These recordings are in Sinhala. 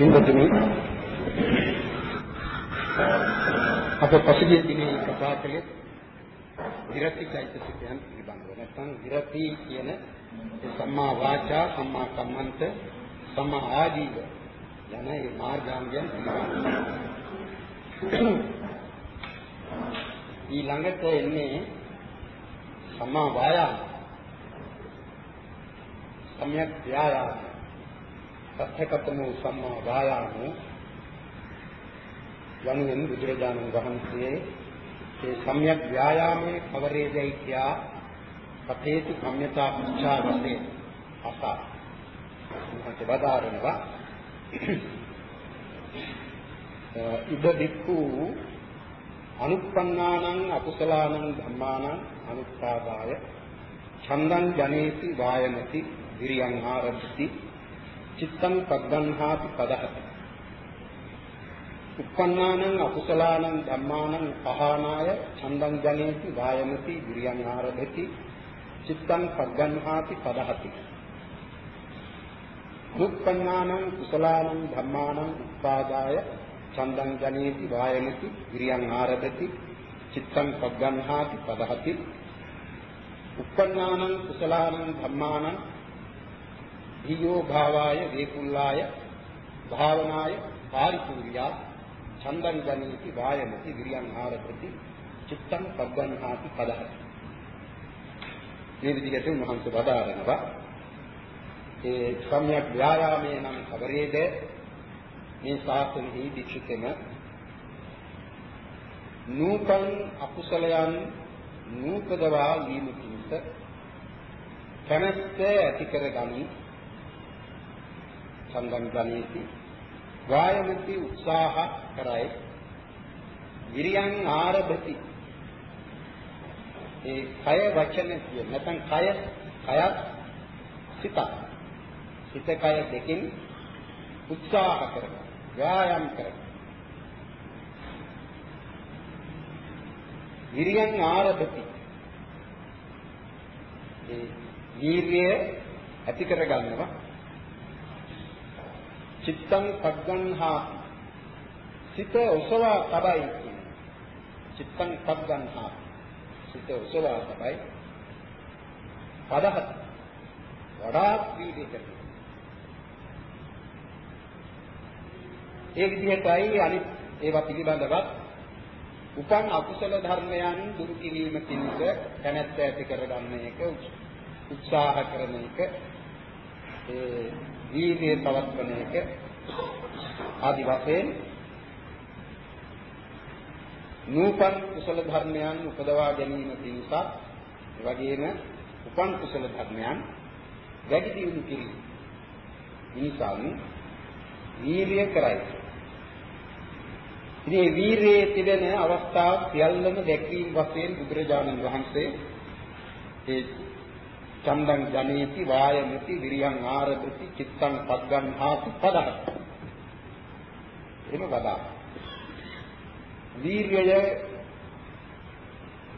පින්වතුනි අප පසුගිය දිනේ කතා කළේ විරති චෛතසිකයන් පිළිබඳව. නැත්නම් විරති කියන සම්මා වාචා සම්මා කම්මන්ත සම්මා ආජීව යන මේ මාර්ගාංගයන් පිළිබඳව. ඊළඟට එන්නේ සම්මා වායාම. සම්‍යක් ව්‍යායාම. සත්‍යකතමෝ සම්මා වායාමෝ යනුවෙන් බුදුරජාණන් වහන්සේ ඒ සම්‍යක් ව්‍යායාමයේ කවරේදයි කියා පතේති කම්යතා පුච්ඡා වශයෙන් අසා. මොහොත බදාරනවා ඉද දික්ඛු අනුප්පන්නානං අකුසලානං ධම්මානං අනුත්පාදාය. ඡන්දං ජනේති වායමති විරියං ආරද්ධති. චිත්තං පග්ගන්හාති පදහති උප්පන්නානං අකුසලානං ධම්මානං පහානාය ඡන්දං ජනේති වායමති විරියං ආරභති චිත්තං පග්ගන්හාති පදහති. උප්පන්නානං කුසලානං ධම්මානං උපාදාය ඡන්දං ජනේති වායමති විරියං ආරභති චිත්තං පග්ගන්හාති පදහති. උප්පන්නානං කුසලානං ධම්මානං ධියෝ භාවාය වේකුල්ලාය භාවනාය පාරිපූර්ණා චන්දං ජනේති වායමති විරියං ආරපති චිත්තං පබ්බන්හාති පදහති. මේ විදිහට උන්වහන්සේ වදාරනවා. ඒ සම්‍යක් ව්‍යායාමයේ නම් කවරේද? මේ ශාස්ත්‍රෙහි දීක්ෂිතම නූපන් අකුසලයන් නූපදවා වීම පිණිස කැමැත්ත ඇති කර ගනි චන්දං ජනේති වායමති උත්සාහ කරයි. විරියං ආරභති. ඒ කය වචන කිය නැත්නම් කය කයත් සිත සිත කය දෙකෙන් උත්සාහ කරන ව්‍යායාම කරන. විරියං ආරභති. ඒ වීර්යය ඇති කර ගන්නවා චිත්තං පග්ගන්හාති සිත ඔසවා තබයි කියන්නේ. චිත්තං පග්ගන්හාති සිත ඔසවා තබයි. පදහත්. වඩාත් වීර්ය කරනවා ඒ විදිහටයි අනිත් ඒවා පිළිබඳවත් උපන් අකුසල ධර්මයන් දුරු කිරීම පිණිස කැමැත්ත ඇති කරගන්න එක උත්සාහ කරන එක. ඒ වීර්යය පවත්වන එක ආදි වශයෙන් නූපන් කුසල ධර්මයන් උපදවා ගැනීම පිණිස ඒ වගේම උපන් කුසල ධර්මයන් වැඩි දියුණු කිරීම නිසාම වීර්යය කරයි. ඉතින් මේ වීර්යයේ තිබෙන අවස්ථා සියල්ලම දැක්වීම වශයෙන් බුදුරජාණන් වහන්සේ ඒ චන්දං ජනේති වායමති විරියං ආරභති චිත්තං පග්ගන්හාති පදහ එහෙම වදා. වීර්යය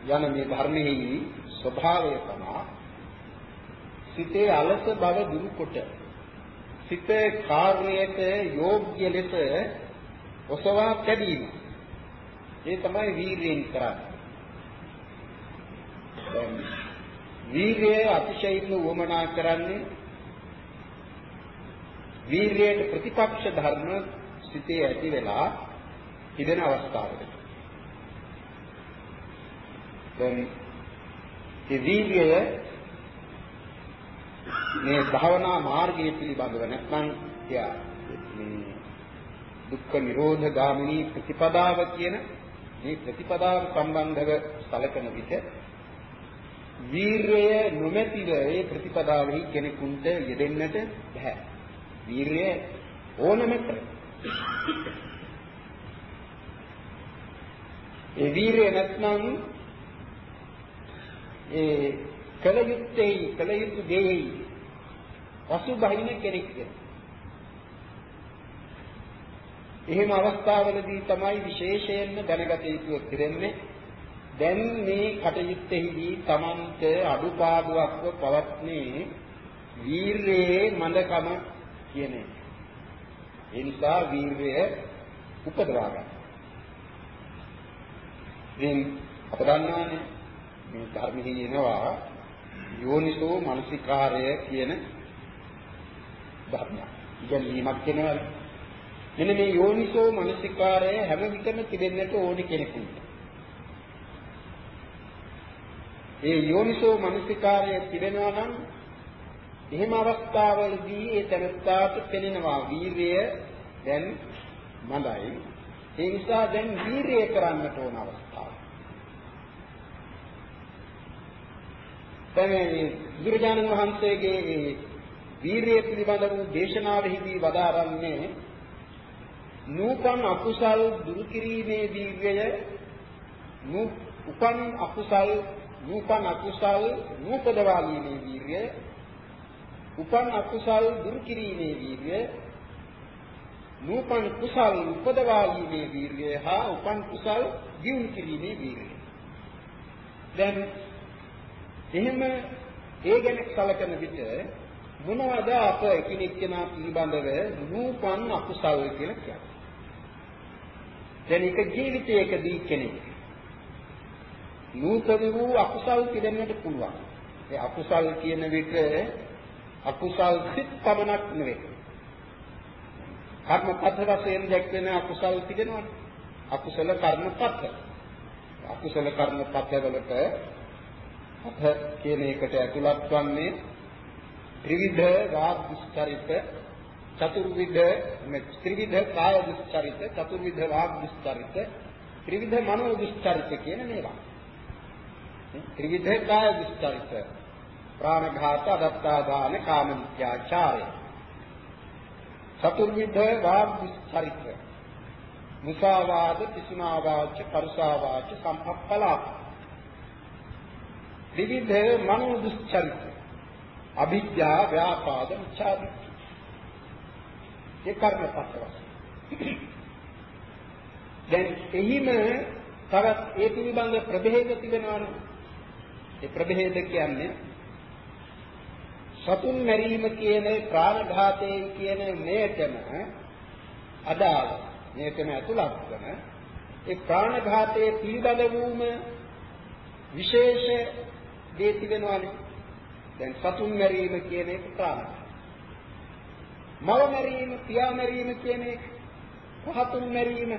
යන මේ ධර්මෙහි ස්වභාවය තමයි සිතේ අලස බව දුරු කොට සිත කාර්යයට යෝග්‍ය ලෙස ඔසවා තැබීම ඒ තමයි වීර්යයෙන් කරන්නේ. වීර්යය අතිශයින්ම වමනා කරන්නේ වීර්යයට ප්‍රතිපක්ෂ ධර්ම සිටේ ඇති වෙලා ඉදෙන අවස්ථාවකට. දැන් ඒ වීර්යය මේ භාවනා මාර්ගය පිළිබඳව නැත්නම් කියා මේ දුක්ඛ නිරෝධ ගාමිනී ප්‍රතිපදාව කියන මේ ප්‍රතිපදාව සම්බන්ධව සැලකෙන විට වීරය නොමැතිව ඒ ප්‍රතිපදාවෙහි කෙනෙකුට යෙදෙන්නට බෑ. වීරය ඕනම කර. ඒ වීරය නැත්නම් ඒ කලයුත්තේ කලයුතු දෙයි පසුබහින කෙනෙක් එහෙම අවස්ථාවලදී තමයි විශේෂයෙන්ම දැනගත යුතු වෙන්නේ දැන් මේ කටයුත්තේදී Tamante අඩුපාඩුවක්ව පවත්නේ වීරයේ මන්දකම කියන එක. ඒ නිසා වීර්යය උපදවා ගන්න. ඉතින් අප දන්නවානේ මේ ධර්මෙහි එනවා යෝනිසෝ මනසිකාරය කියන ධර්මයක්. ඉගෙනීමක් වෙනවානේ. මෙන්න මේ යෝනිසෝ මනසිකාරය හැම විටම තිබෙන්නට ඕනි කෙනෙකුට. ඒ යෝනිසෝ මනසිකාරය තිබෙනවා නම් එහෙම අවස්ථාවලදී ඒ තනත්තාට පෙනෙනවා වීරිය දැන් මඳයි. ඒ නිසා දැන් වීරිය කරන්නට ඕන අවස්ථාව. දැන් බුදුරජාණන් වහන්සේගේ මේ වීරිය පිළිබඳ වූ දේශනාවෙහිදී වදාරන්නේ නූපන් අකුසල් දුරු කිරීමේ වීර්යය උපන් අකුසල් නූපන් අකුසල් නූපදවාලීමේ වීර්යය උපන් අකුසල් දුරු කිරීමේ වීර්යය නූපන් කුසල් උපදවාලීමේ වීර්යය හා උපන් කුසල් දියුණු කිරීමේ වීර්යය දැන් එහෙම ඒ ගැන සැලකන විට මොනවද අප එකිනෙක කෙනා පිළිබඳව නූපන් අකුසල් කියලා කියන්නේ? දැන් එක ජීවිතයකදී කෙනෙක් නූතන වූ අකුසල් පිළිෙන්නට පුළුවන්. ඒ අකුසල් කියන විට අකුසල් සිත් පමණක් නෙවෙයි. කර්මපත වශයෙන් දැක්වෙන අකුසල් තිබෙනවනේ. අකුසල කර්මපත. අකුසල කර්මපත වලට අප කියන එකට ඇතුළත් වන්නේ ත්‍රිවිධ වාග් දුස්චරිත චතුර්විධ ත්‍රිවිධ කාය දුස්චරිත චතුර්විධ වාග් දුස්චරිත ත්‍රිවිධ මනෝ දුස්චරිත කියන මේවා ත්‍රිවිධ කාය දුස්චරිත ප්‍රාණඝාත අදත්තාදාන කාම මිත්‍යාචාරය චතුර්විධ වාග් දුස්චරිත මුසාවාද පිසුනාවාච පරුසාවාච සම්පප්පලාප. ත්‍රිවිධ මනෝ දුස්චරිත අභිජ්ජා ව්‍යාපාද මිච්ඡාදිත්‍ය ඒ කර්මපත් වශයෙන්. දැන් එහිම තවත් ඒ පිළිබඳ ප්‍රභේද තිබෙනවානේ. ඒ ප්‍රභේද කියන්නේ සතුන් මැරීම කියන ප්‍රාණඝාතයේ කියන මේකම අදාළ මේකම ඇතුළත් වන ඒ ප්‍රාණඝාතයේ පිළිබඳ වූම විශේෂ දේ තිබෙනවානේ. දැන් සතුන් මැරීම කියන එක ප්‍රාණඝාතය. මව මැරීම, පියා මැරීම කියන එක, පහතුන් මැරීම,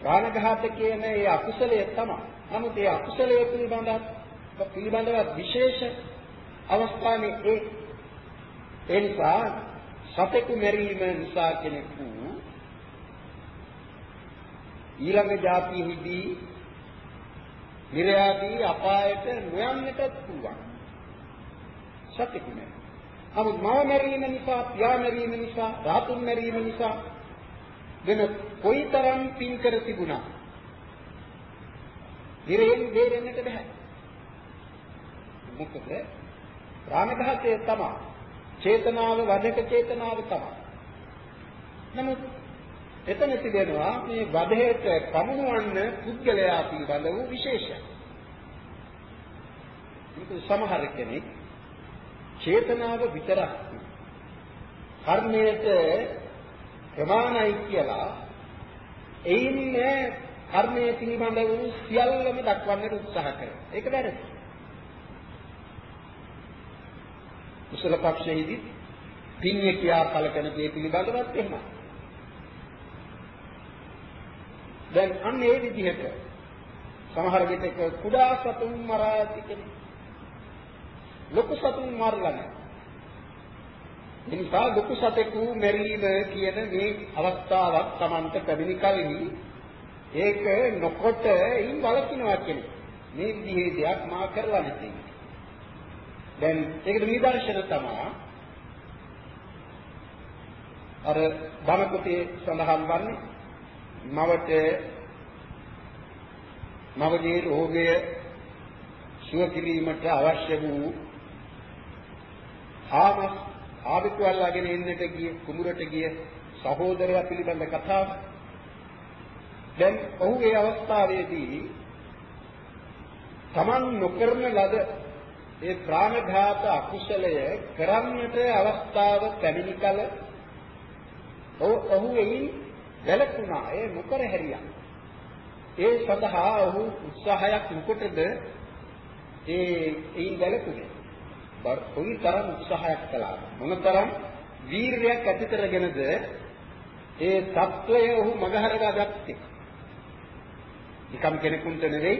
ප්‍රාණඝාත කියන ඒ අකුසලය තමයි. නමුත් ඒ අකුසලය පිළිබඳව පිළිබඳව විශේෂ අවස්ථාවේ ඒ ඒ නිසා සතෙකු මැරීම නිසා කෙනෙකු ඊළඟ જાතියෙහිදී නිර්යාදී අපායට නොයන්නට පුළුවන්. සතෙකු මැරීම නමුත් මව මැරීම නිසා, පියා මැරීම නිසා, ධාතුන් මැරීම නිසා වෙන කොයිතරම් පින් කර තිබුණා. ඉරෙන් දෙරෙන්නට බෑ. මොකද ප්‍රාණඝාතය තමයි. චේතනාව වදක චේතනාව තමයි. නමුත් එතන තිබෙනවා මේ වදයට පමුණවන්න පුද්ගලයා පිළිබඳ වූ විශේෂයක්. සමහර කෙනෙක් චේතනාව විතරක් කර්මයට ප්‍රමාණයි කියලා එයින් කර්මයේ පිළිබඳ වූ සියල්ලම දක්වන්නට උත්සාහ කරනවා. ඒක වැරදි. කුසල පක්ෂයේදී පින්ය කියා කලකන දේ පිළිබඳවත් එහෙමයි. දැන් අන්න ඒ විදිහට සමහර විටක කුඩා සතුන් මරා ඇති කෙනෙක් ලොකු සතුන් මරලා නැහැ. ඒ නිසා ලොකු සතෙකු මෙරීම කියන මේ අවස්ථාවක් Tamanta පැමිණි කලෙහි ඒක නොකොට ඉන් වලකිනවා කියන්නේ. මේ විදිහේ දෙයක් මා කරලා නැති. දැන් ඒකට නිදර්ශන තමයි අර බණපොතේ සඳහන් වන්නේ මවට මවගේ රෝගය සුව කිරීමට අවශ්‍ය වූ ආමස් ආවිතු අල්ලාගෙන එන්නට ගිය කුඹුරට ගිය සහෝදරයා පිළිබඳ කතාව. දැන් ඔහු ඒ අවස්ථාවේදී Taman නොකරන ලද ඒ ප්‍රාණඝාත අකුසලය කරන්නට අවස්ථාව පැමිණි කල ඔහු එයින් වැළකුණා. ඒ නොකර හැරියා. ඒ සඳහා ඔහු උත්සාහයක් නොකොටද ඒ එයින් වැළකුණේ. කොයිතරම් උත්සාහයක් කළාද? මොනතරම් වීරයක් ඇති කරගෙනද ඒ తত্ত্বය ඔහු මගහරවා ගත්තේ? නිකම් කෙනෙකුට නෙවෙයි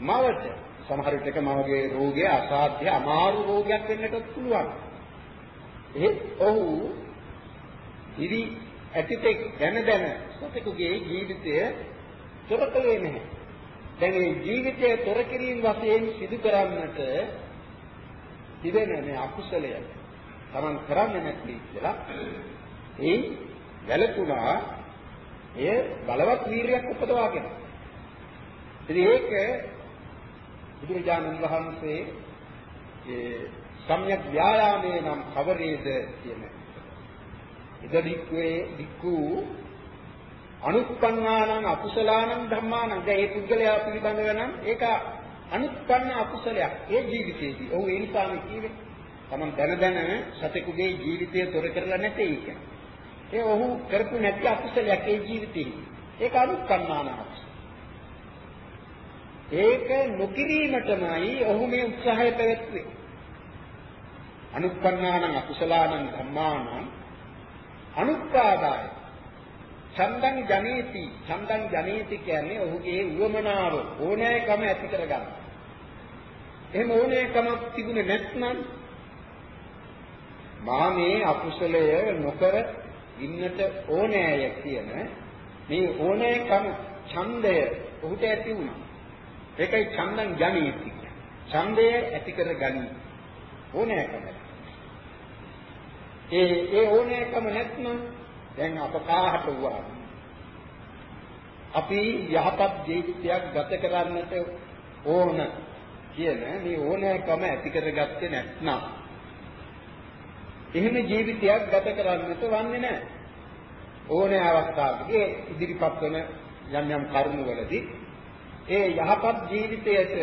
මවට. සමහර විටක මවගේ රෝගය අසාධ්‍ය අමාරු රෝගයක් වෙන්නටත් පුළුවන්. එහෙත් ඔහු ඉදි ඇතිතෙක් දැන දැන සතෙකුගේ ජීවිතය තොරකලේ නැහැ. දැන් මේ ජීවිතය තොර කිරීම වශයෙන් සිදු කරන්නට තිබෙන මේ අකුසලය Taman කරන්නේ නැති කියලා. ඒ වැළතුණා එය බලවත් වීරියක් උපදවාගෙන. ඉතින් ඒක බුදුරජාණන් වහන්සේ ඒ සම්‍යක් ව්‍යායාමේ නම් කවරේද කියන ඉදදික්වේ දික්කු අනුත්පන්නානං අකුසලානං ධම්මානං. දැන් ඒ පුද්ගලයා පිළිබඳව නම් ඒක අනුත්පන්න අකුසලයක් ඒ ජීවිතයේදී. ඔහු ඒ නිසාම කිව්වේ තමන් දැන දැන සතෙකුගේ ජීවිතය තොර කරලා නැtei කියන. ඒ ඔහු කරපු නැති අකුසලයක් ඒ ජීවිතේ. ඒක අනුත්පන්නාන අකුසල. ඒක නොකිරීමටමයි ඔහු මේ උත්සාහය පැවැත්වුවේ. අනුත්පන්නාන අකුසලානං ධම්මානං අනුත්පාදාය චන්දං ජනේති චන්දං ජනේති කියන්නේ ඔහුගේ උවමනාව ඕනෑකම ඇති කරගන්න. එහෙම ඕනෑකමක් තිබුණේ නැත්නම් මා මේ අකුසලය නොකර ඉන්නට ඕනෑය කියන මේ ඕනෑකම ඡන්දය ඔහුට ඇති වුණා. ඒකයි ඡන්දං ජනේති කියන්නේ. ඡන්දය ඇති කර ගනි. ඕනෑකම. ඒ ඒ ඕනෑකම නැත්නම් දැන් අප කාහට වුණා. අපි යහපත් ජීවිතයක් ගත කරන්නට ඕන කියන මේ ඕනෑකම ඇති කරගත්තේ නැත්නම් එහෙම ජීවිතයක් ගත කරන්නට වන්නේ නැහැ. ඕනෑ අවස්ථාවකදී ඉදිරිපත් වන යම් යම් කරුණවලදී ඒ යහපත් ජීවිතයට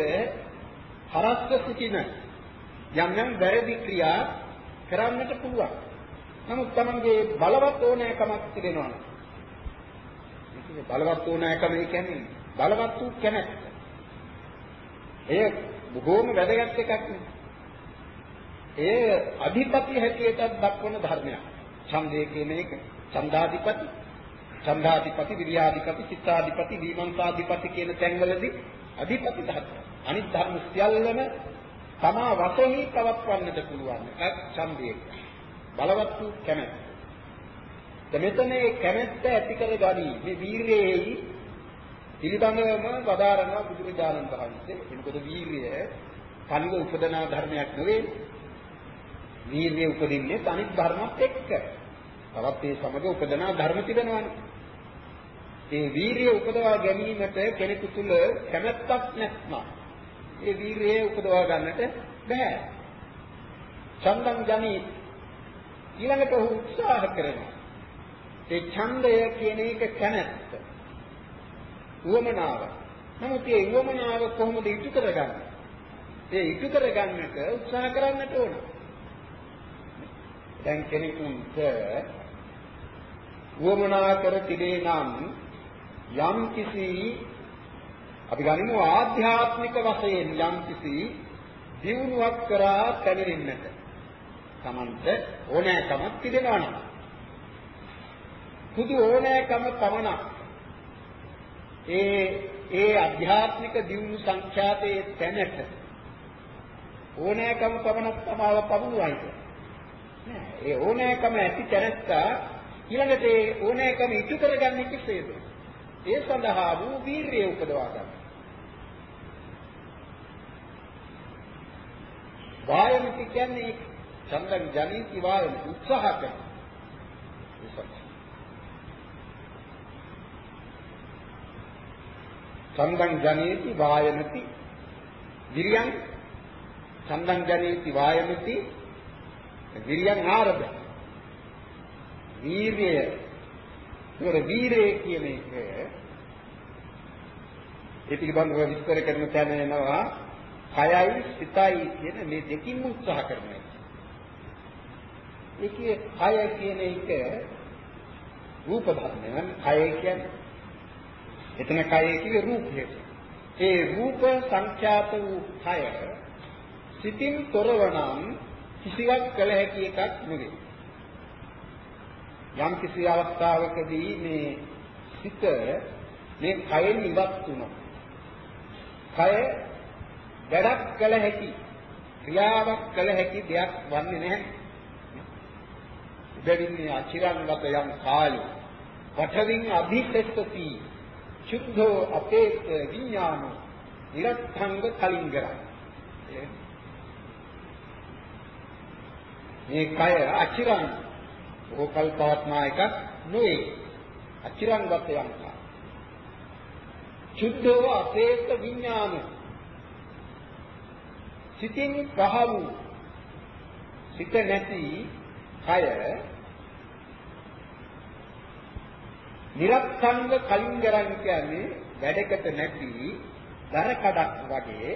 හරස්ව සිටින යම් යම් වැරදි ක්‍රියා කරන්නට පුළුවන්. නමුත් Tamange බලවත් ඕනෑකමක් තිබෙනවා. මේ බලවත් ඕනෑකම කියන්නේ බලවත් වූ කැමැත්ත. එය බොහෝම වැදගත් එකක් නේ. ඒ අධිපති හැටියට දක්වන ධර්මයක්. ඡන්දය කියන එක ඡන්දාධිපති, ඡන්දාධිපති, විරියාධිපති, චිත්තාධිපති, විමංශාධිපති කියන තැන්වලදී අධිපති ධර්ම. අනිත් ධර්ම සියල්ලම තමා වශයෙන් පවත්වන්නට පුළුවන් එකක් ඡන්දය. බලවත් වූ කැමැත්ත. මෙතන මේ කැමැත්ත ඇති කර ගනි මේ වීරියෙහි පිළිබඳවම වදාරනවා බුදුරජාණන් වහන්සේ. එනකොට වීරිය කනිව උපදනා ධර්මයක් නෙවෙයි. වීරිය උපදින්නේ තනිත් ධර්මත් එක්ක. තවත් ඒ සමග උපදනා ධර්ම තිබෙනවානේ. ඒ වීරිය උපදවා ගැනීමට කෙනෙකු තුල කැමැත්තක් නැත්නම් ඒ වීරිය උපදවා ගන්නට බෑ. චන්දං ජනී ඊළඟට ඔහු උත්සාහ කරනවා. ඒ ඡන්දය කියන එක කැමැත්ත. උවමනාව. නමුත් ඒ උවමනාව කොහොමද ඉටු කරගන්නේ? ඒ ඉටු කරගන්නට උත්සාහ කරන්නට ඕන. දැන් කෙනෙකුට උවමනා කර තිබේ නම් යම් කිසි අපි ගනිමු ආධ්‍යාත්මික වශයෙන් යම් කිසි දියුණුවක් කරා පැමිණෙන්නට Tamante ඕනෑකමක් තිබෙනවා නම් සුදු ඕනෑකම පමණක්. ඒ ඒ අධ්‍යාත්මික දියුණු සංඛ්‍යාතයේ තැනට ඕනෑකම පමණක් තමාව පමුණුවයි. නෑ ඒ ඕනෑකම ඇති තැනත්තා ඊළඟට ඒ ඕනෑකම ඉටු කරගන්නේ කෙසේද? ඒ සඳහා වූ වීරිය උපදවා ගන්න. වායමිති කියන්නේ චන්දං ජනීති වායම උත්සාහ කරන. චන්දං ජනේති වායමති. විරියං චන්දං ජනේති වායමති. විරියං ආරභ වීර්යය. ඒකර වීරය කියන එක ඒ පිළිබඳව විස්තර කරන තැන එනවා. කයයි සිතයි කියන මේ දෙකින් උත්සාහ කරනවා ඒකේ කය කියන එක රූප ධර්මයන් කය කියන්නේ. එතන කය කියේ රූපය. ඒ රූප සංඛ්‍යාත වූ කය සිතින් තොරව නම් කිසිවක් කළ හැකි එකක් නෙවෙයි. යම් කිසි අවස්ථාවකදී මේ සිත මේ කයෙන් ඉවත් වුණා. කය වැඩක් කළ හැකි ක්‍රියාවක් කළ හැකි දෙයක් වන්නේ නැහැ. දෙවින්නේ අචිරංගත යම් කායෝ පඨවින් අභිසෙස්සති චුද්ධෝ අපේත විඥානෝ. නිරත්තංග කලින්ගර මේ කය අචිරං ඕකල් පවත්නා එකක් නෙවෙයි අචිරංගත යම් කාය චුද්ධෝ අපේත විඥානෝ. සිතින් පහ වූ සිත නැති කය නිරත්තංග කලින් ගරන් කියන්නේ වැඩකට නැති දර කඩක් වගේ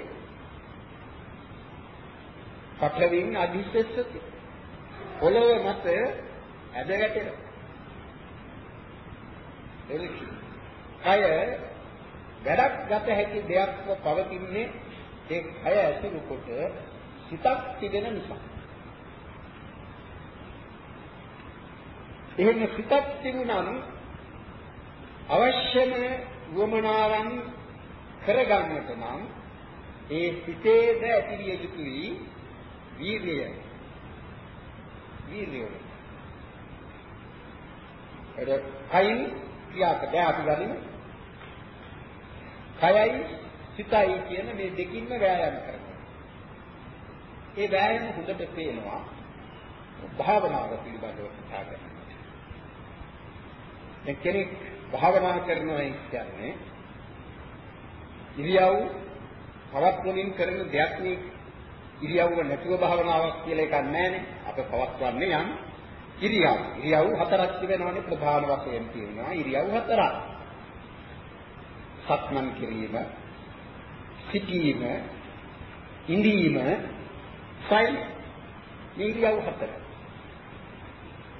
පටලවින් අධිශෙස්සති පොළොව මත ඇද වැටෙන එලිකි කය වැඩක් ගත හැකි දෙයක්ව පවතින්නේ ඒ කය ඇසුරු කොට සිතක් තිබෙන නිසා. එහෙම සිතක් තිබුණනම් අවශ්‍යම වමනාවන් කරගන්නට නම් ඒ සිතේද ඇතිවිය යුතුයි වීර්යය. වීර්යය. එර කයින් ක්‍රියාක දැන් අපි ගනිමු. කයයි සිතයි කියන මේ දෙකින්ම වෑයම් කරනවා. ඒ වෑයම හොඳට පේනවා භාවනාව පිළිබඳව කතා කරනවා. දැන් කෙනෙක් භාවනා කරනවා කියන්නේ ඉරියව් පවත්වමින් කරන දෙයක් නේ. ඉරියව්ව නැතුව භාවනාවක් කියලා එකක් නැහැනේ අප පවත්වන්නේ යම් ඉරියව්. ඉරියව් හතරක් තිබෙනවානේ ප්‍රධාන වශයෙන් තියෙනවා. ඉරියව් හතරක්. සක්මන් කිරීම සිටීම ඉඳීම සයි ඉරියව් හතර.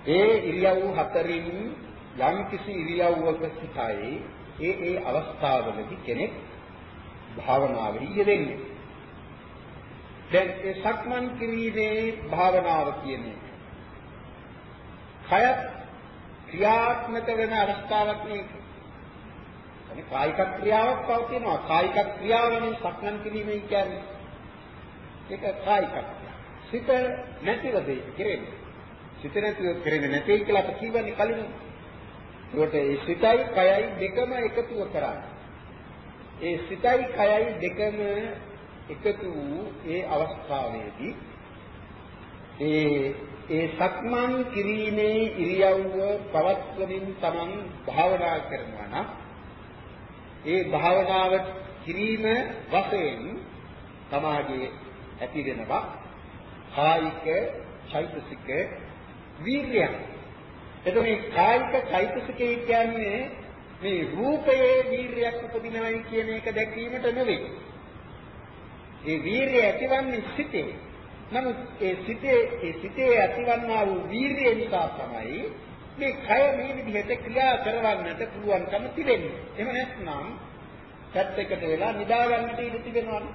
ඒ ඉරියව් හතරින් යම් කිසි ඉරියව්වක සිටයි ඒ ඒ අවස්ථාවලදී කෙනෙක් භාවනාවෙහි යෙදෙන්නේ. දැන් ඒ සක්මන් කිරීමේ භාවනාව කියන්නේ කයත් ක්‍රියාත්මක වෙන අවස්ථාවක් නේ. يعني කායික ක්‍රියාවක් පවතිනවා. කායික ක්‍රියාවනේ සක්මන් කිරීමයි කියන්නේ. ඒක කායික සිත නැතිව දෙයි කෙරෙන්නේ. සිත නැතිව කෙරෙන්නේ නැtei කියලා අපි කියවන්නේ කලින්. ඒකට ඒ සිතයි කයයි දෙකම එකතුව කරා. ඒ සිතයි කයයි දෙකම එකතු වූ ඒ අවස්ථාවේදී ඒ ඒ සක්මන් කිරීමේ ඉරියව්ව පවත්වමින් තමන් භාවනා කරනවා නම් ඒ භාවනාව කිරීම වශයෙන් තමාගේ ඇති වෙනවා කායික චෛතසික වීර්යය එතකොට මේ කායික චෛතසිකය කියන්නේ මේ රූපයේ වීර්යයක් උපදිනවයි කියන එක දැක්වීමට නෙවෙයි. ඒ වීර්යය ඇතිවන්නේ සිතේ. නමුත් ඒ සිතේ ඒ සිතේ ඇතිවන්නා වූ වීර්යය නිසා තමයි මේ කය මේ විදිහට ක්‍රියා කරවන්නට පුළුවන්කම තිබෙන්නේ. එහෙම නැත්නම් පැත්තකට වෙලා නිදා ගන්නට ඉඩ තිබෙනවනේ.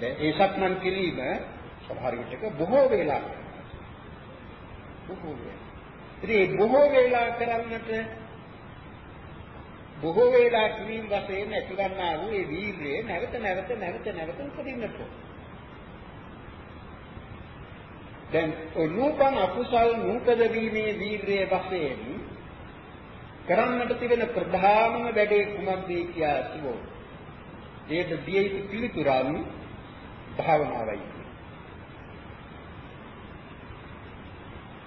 දැන් ඒ සක්මන් කිරීම සමහර විටක බොහෝ වෙලා බොහෝ වෙලා. ඉතින් බොහෝ වෙලා කරන්නට බොහෝ වෙලා කිරීම වශයෙන් ඇතිවන්නා වූ ඒ වීර්යය නැවත නැවත නැවත නැවත උපදින්නට දැන් නූපන් අකුසල් නූපද වීමේ වීර්යය වශයෙන් කරන්නට තිබෙන ප්‍රධානම වැඩේ කුමක්ද කියා කිව්වොත් ඒට දිය යුතු පිළිතුරන් භාවනාවයි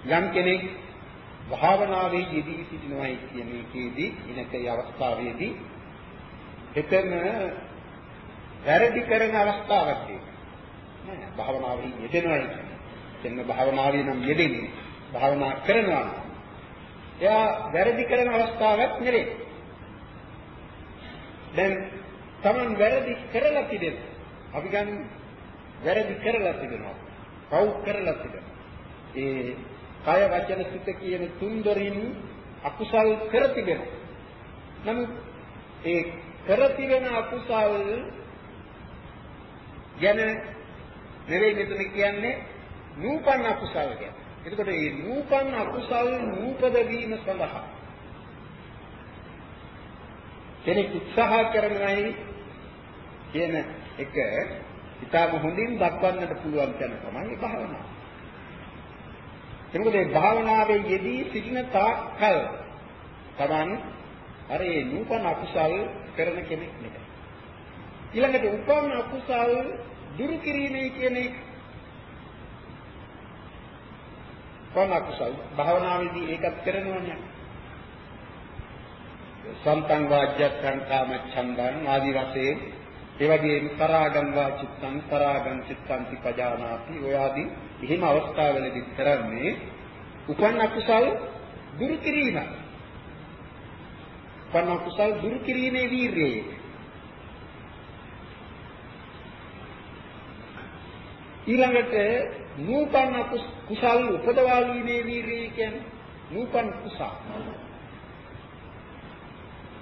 යම් කෙනෙක් භාවනාවේ යෙදී සිටිනවායි කියන එකේදී ඉනකේ අවස්ථාවේදී එතන වැරදි කරන අවස්ථාවක් ඒක. නෑ භාවනාවේ යෙදෙනවායි කියන්නේ. භාවනාවේ නම් යෙදෙන්නේ. භාවනා කරනවා. එයා වැරදි කරන අවස්ථාවක් නෙවෙයි. දැන් Taman වැරදි කරලා තිබෙනවා. අපි ගන්න වැරදි කරලා තිබෙනවා. පව් කරලා තිබෙනවා. ඒ කය වචන සිත කියන තුන්දරින් අකුසල් කර තිබෙනවා. නමුත් ඒ කර තිබෙන අකුසල් ගැන නෙවෙයි මෙතන කියන්නේ නූපන් අකුසල් ගැන. එතකොට මේ නූපන් අකුසල් නූපද වීම සඳහා කෙනෙක් උත්සාහ කරනයි කියන එක ඉතාම හොඳින් දක්වන්නට පුළුවන් තැන තමයි භාවනාව. එතකොට මේ භාවනාවේ යෙදී සිටින තාක්කල් තමන් අර ඒ නූපන් අකුසල් කරන කෙනෙක් නෙවෙයි. ඊළඟට උපන් අකුසල් දුරු කිරීමේ කියන එක උපන් අකුසල් භාවනාවේදී ඒකත් කරනවනේ. සම්තං වාජ්‍යත්තං කාම ඡන්දං ආදි වශයෙන් ඒ වගේම තරාගං වා චිත්තං තරාගං චිත්තං පජානාති ඔය ආදී එහෙම අවස්ථාවලදී කරන්නේ උපන් අකුසල් දුරු කිරීම. උපන් අකුසල් දුරු කිරීමේ වීරියයි. ඊළඟට නූපන් කුසල් උපදවා ගැනීමේ වීරිය කියන්නේ නූපන් කුසල්.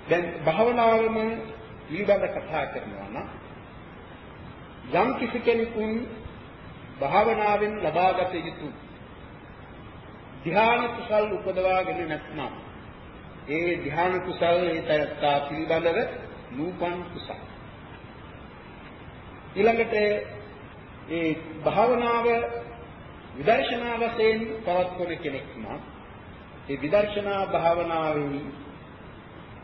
දැන් භාවනාවම පිළිබඳ කතා කරනවා නම් යම් කිසි කෙනෙකුන් භාවනාවෙන් ලබාගත යුතු ධ්‍යාන කුසල් උපදවාගෙන නැත්නම් ඒ ධ්‍යාන කුසල් ඒ තරත්තා පිළිබඳව නූපන් කුසල්. ඊළඟට ඒ භාවනාව විදර්ශනා වශයෙන් පවත්වන කෙනෙක් නම් ඒ විදර්ශනා භාවනාවෙන්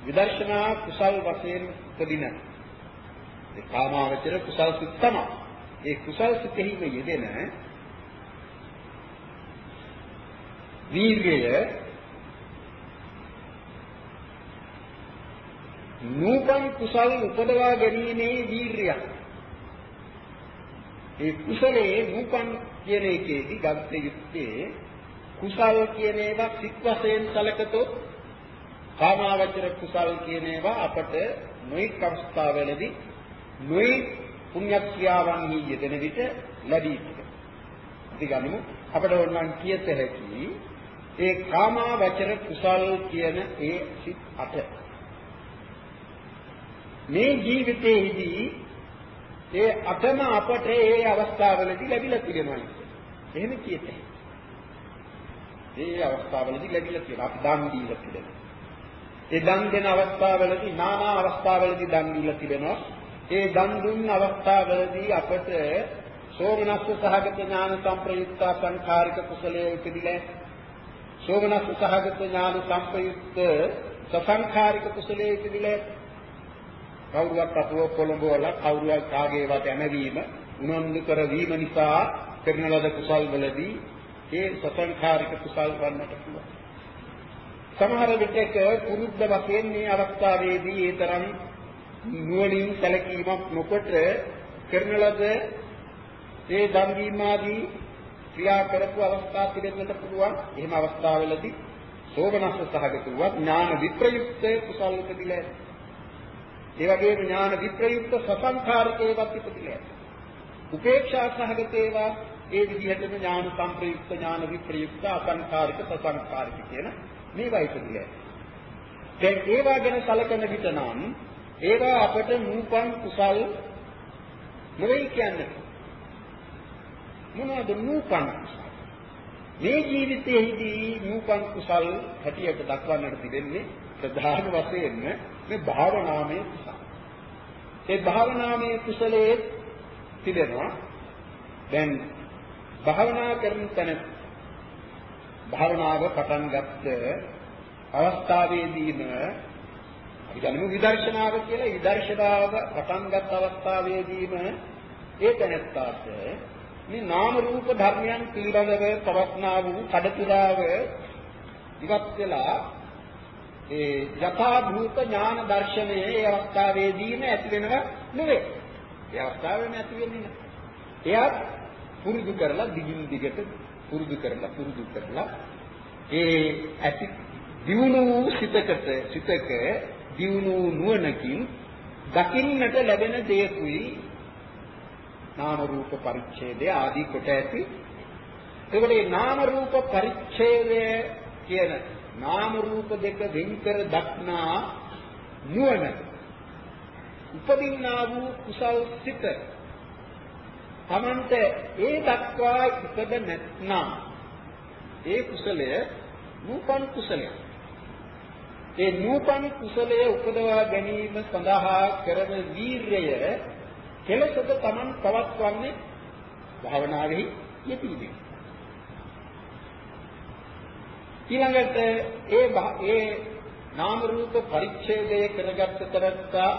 විදර්ශනා කුසල් වශයෙන් උපදින ඒ කාමාවචර කුසල් සිත් තමයි. ඒ කුසල් සිතෙහිම යෙදෙන වීර්යය නූපන් කුසල් උපදවා ගැනීමේ වීර්යයක්. ඒ කුසලයේ නූපන් කියන එකේදී ගත යුත්තේ කුසල් කියන ඒවා සිත් වශයෙන් සැලකතොත් කාමාවචර කුසල් කියන ඒවා අපට නොඑක් අවස්ථාවලදී නොඑක් පුණ්‍ය ක්‍රියාවන්හි යෙදෙන විට ලැබී තිබෙනවා. අපි ගනිමු අපට ඕනනම් කියත හැකි ඒ කාමාවචර කුසල් කියන ඒ සිත් අට මේ ජීවිතයේදී ඒ අටම අපට ඒ අවස්ථාවලදී ලැබිලා තිබෙනවා. එහෙම කියතේ. ඒ අවස්ථාවලදී ලැබිලා තියෙනවා. අපි දන් දීලා තිබෙනවා. ඒ දන් දෙන අවස්ථාවලදී নানা අවස්ථාවලදී දන් දීලා තිබෙනවා. ඒ දන් දුන්න අවස්ථාවලදී අපට සෝමනස්ස සහගත ඥාන සංප්‍රයුක්ත සංඛාරික කුසලයේ උපදිලා සෝමනස්ස සහගත ඥාන සංප්‍රයුක්ත සසංඛාරික කුසලයේ උපදිලා කවුරුවක් අපව කොළඹ වල කවුරුවක් කාගේවත් ඇමවීම උනන්දු කර වීම නිසා කරන ලද කුසල් වලදී ඒ සසංඛාරික කුසල් වන්නට පුළුවන්. සමහර විටක පුරුද්ද වශයෙන් මේ අවස්ථාවේදී ඒ තරම් නුවණින් සැලකීමක් නොකොට කරන ලද ඒ දන් දීම ආදී ක්‍රියා කරපු අවස්ථා පිළිබඳට පුළුවන්. එහෙම අවස්ථාවලදී සෝමනස්ස සහගත වූ ඥාන විප්‍රයුක්ත කුසල උපදිලා. ඒ වගේම ඥාන විප්‍රයුක්ත සසංඛාරිකේවත් උපදිලා. උපේක්ෂා සහගත ඒවා ඒ විදිහටම ඥාන සංප්‍රයුක්ත ඥාන විප්‍රයුක්ත අසංඛාරික සසංඛාරික කියන මේවා ඉපදිලා. දැන් ඒවා ගැන සැලකන විට නම් ඒවා අපට නූපන් කුසල් නෙවෙයි කියන්නේ. මොනවද නූපන් කුසල්? මේ ජීවිතයේදී නූපන් කුසල් හැටියට දක්වන්නට තිබෙන්නේ ප්‍රධාන වශයෙන්ම මේ භාවනාමය කුසල. ඒ භාවනාමය කුසලයේ තිබෙනවා දැන් භාවනා කරන තැන භාවනාව පටන් ගත්ත අවස්ථාවේදීම අපි ගනිමු විදර්ශනාව කියලා විදර්ශනාව පටන් ගත් අවස්ථාවේදීම ඒ තැනත්තාට මේ නාම රූප ධර්මයන් පිළිබඳව පවස්නා වූ කඩතුලාව ඉවත් වෙලා ඒ යථා භූත ඥාන දර්ශනයේ ඒ අවස්ථාවේදීම ඇති වෙනව නෙවෙයි. ඒ අවස්ථාවේම ඇති වෙන්නේ නැහැ. එයත් පුරුදු කරලා දිගින් දිගට පුරුදු කරලා පුරුදු කරලා ඒ ඇති දියුණු සිතකට සිතක දියුණු නුවණකින් දකින්නට ලැබෙන දෙයකුයි නාම රූප පරිච්ඡේදය ආදී කොට ඇති. එතකොට මේ නාම රූප පරිච්ඡේදය කියන නාම රූප දෙක වෙන්කර දක්නා නුවණ උපදින්නා වූ කුසල් සිත තමන්ට ඒ දක්වා ඉපද නැත්නම් ඒ කුසලය නූපන් කුසලයක් ඒ නූපන් කුසලයේ උපදවා ගැනීම සඳහා කරන වීරය කෙලසද Taman පවත්වන්නේ භාවනාවෙහි යෙදීමෙන්. ඊළඟට ඒ ඒ නාම රූප පරිච්ඡේදය කරගත්ත තරත්තා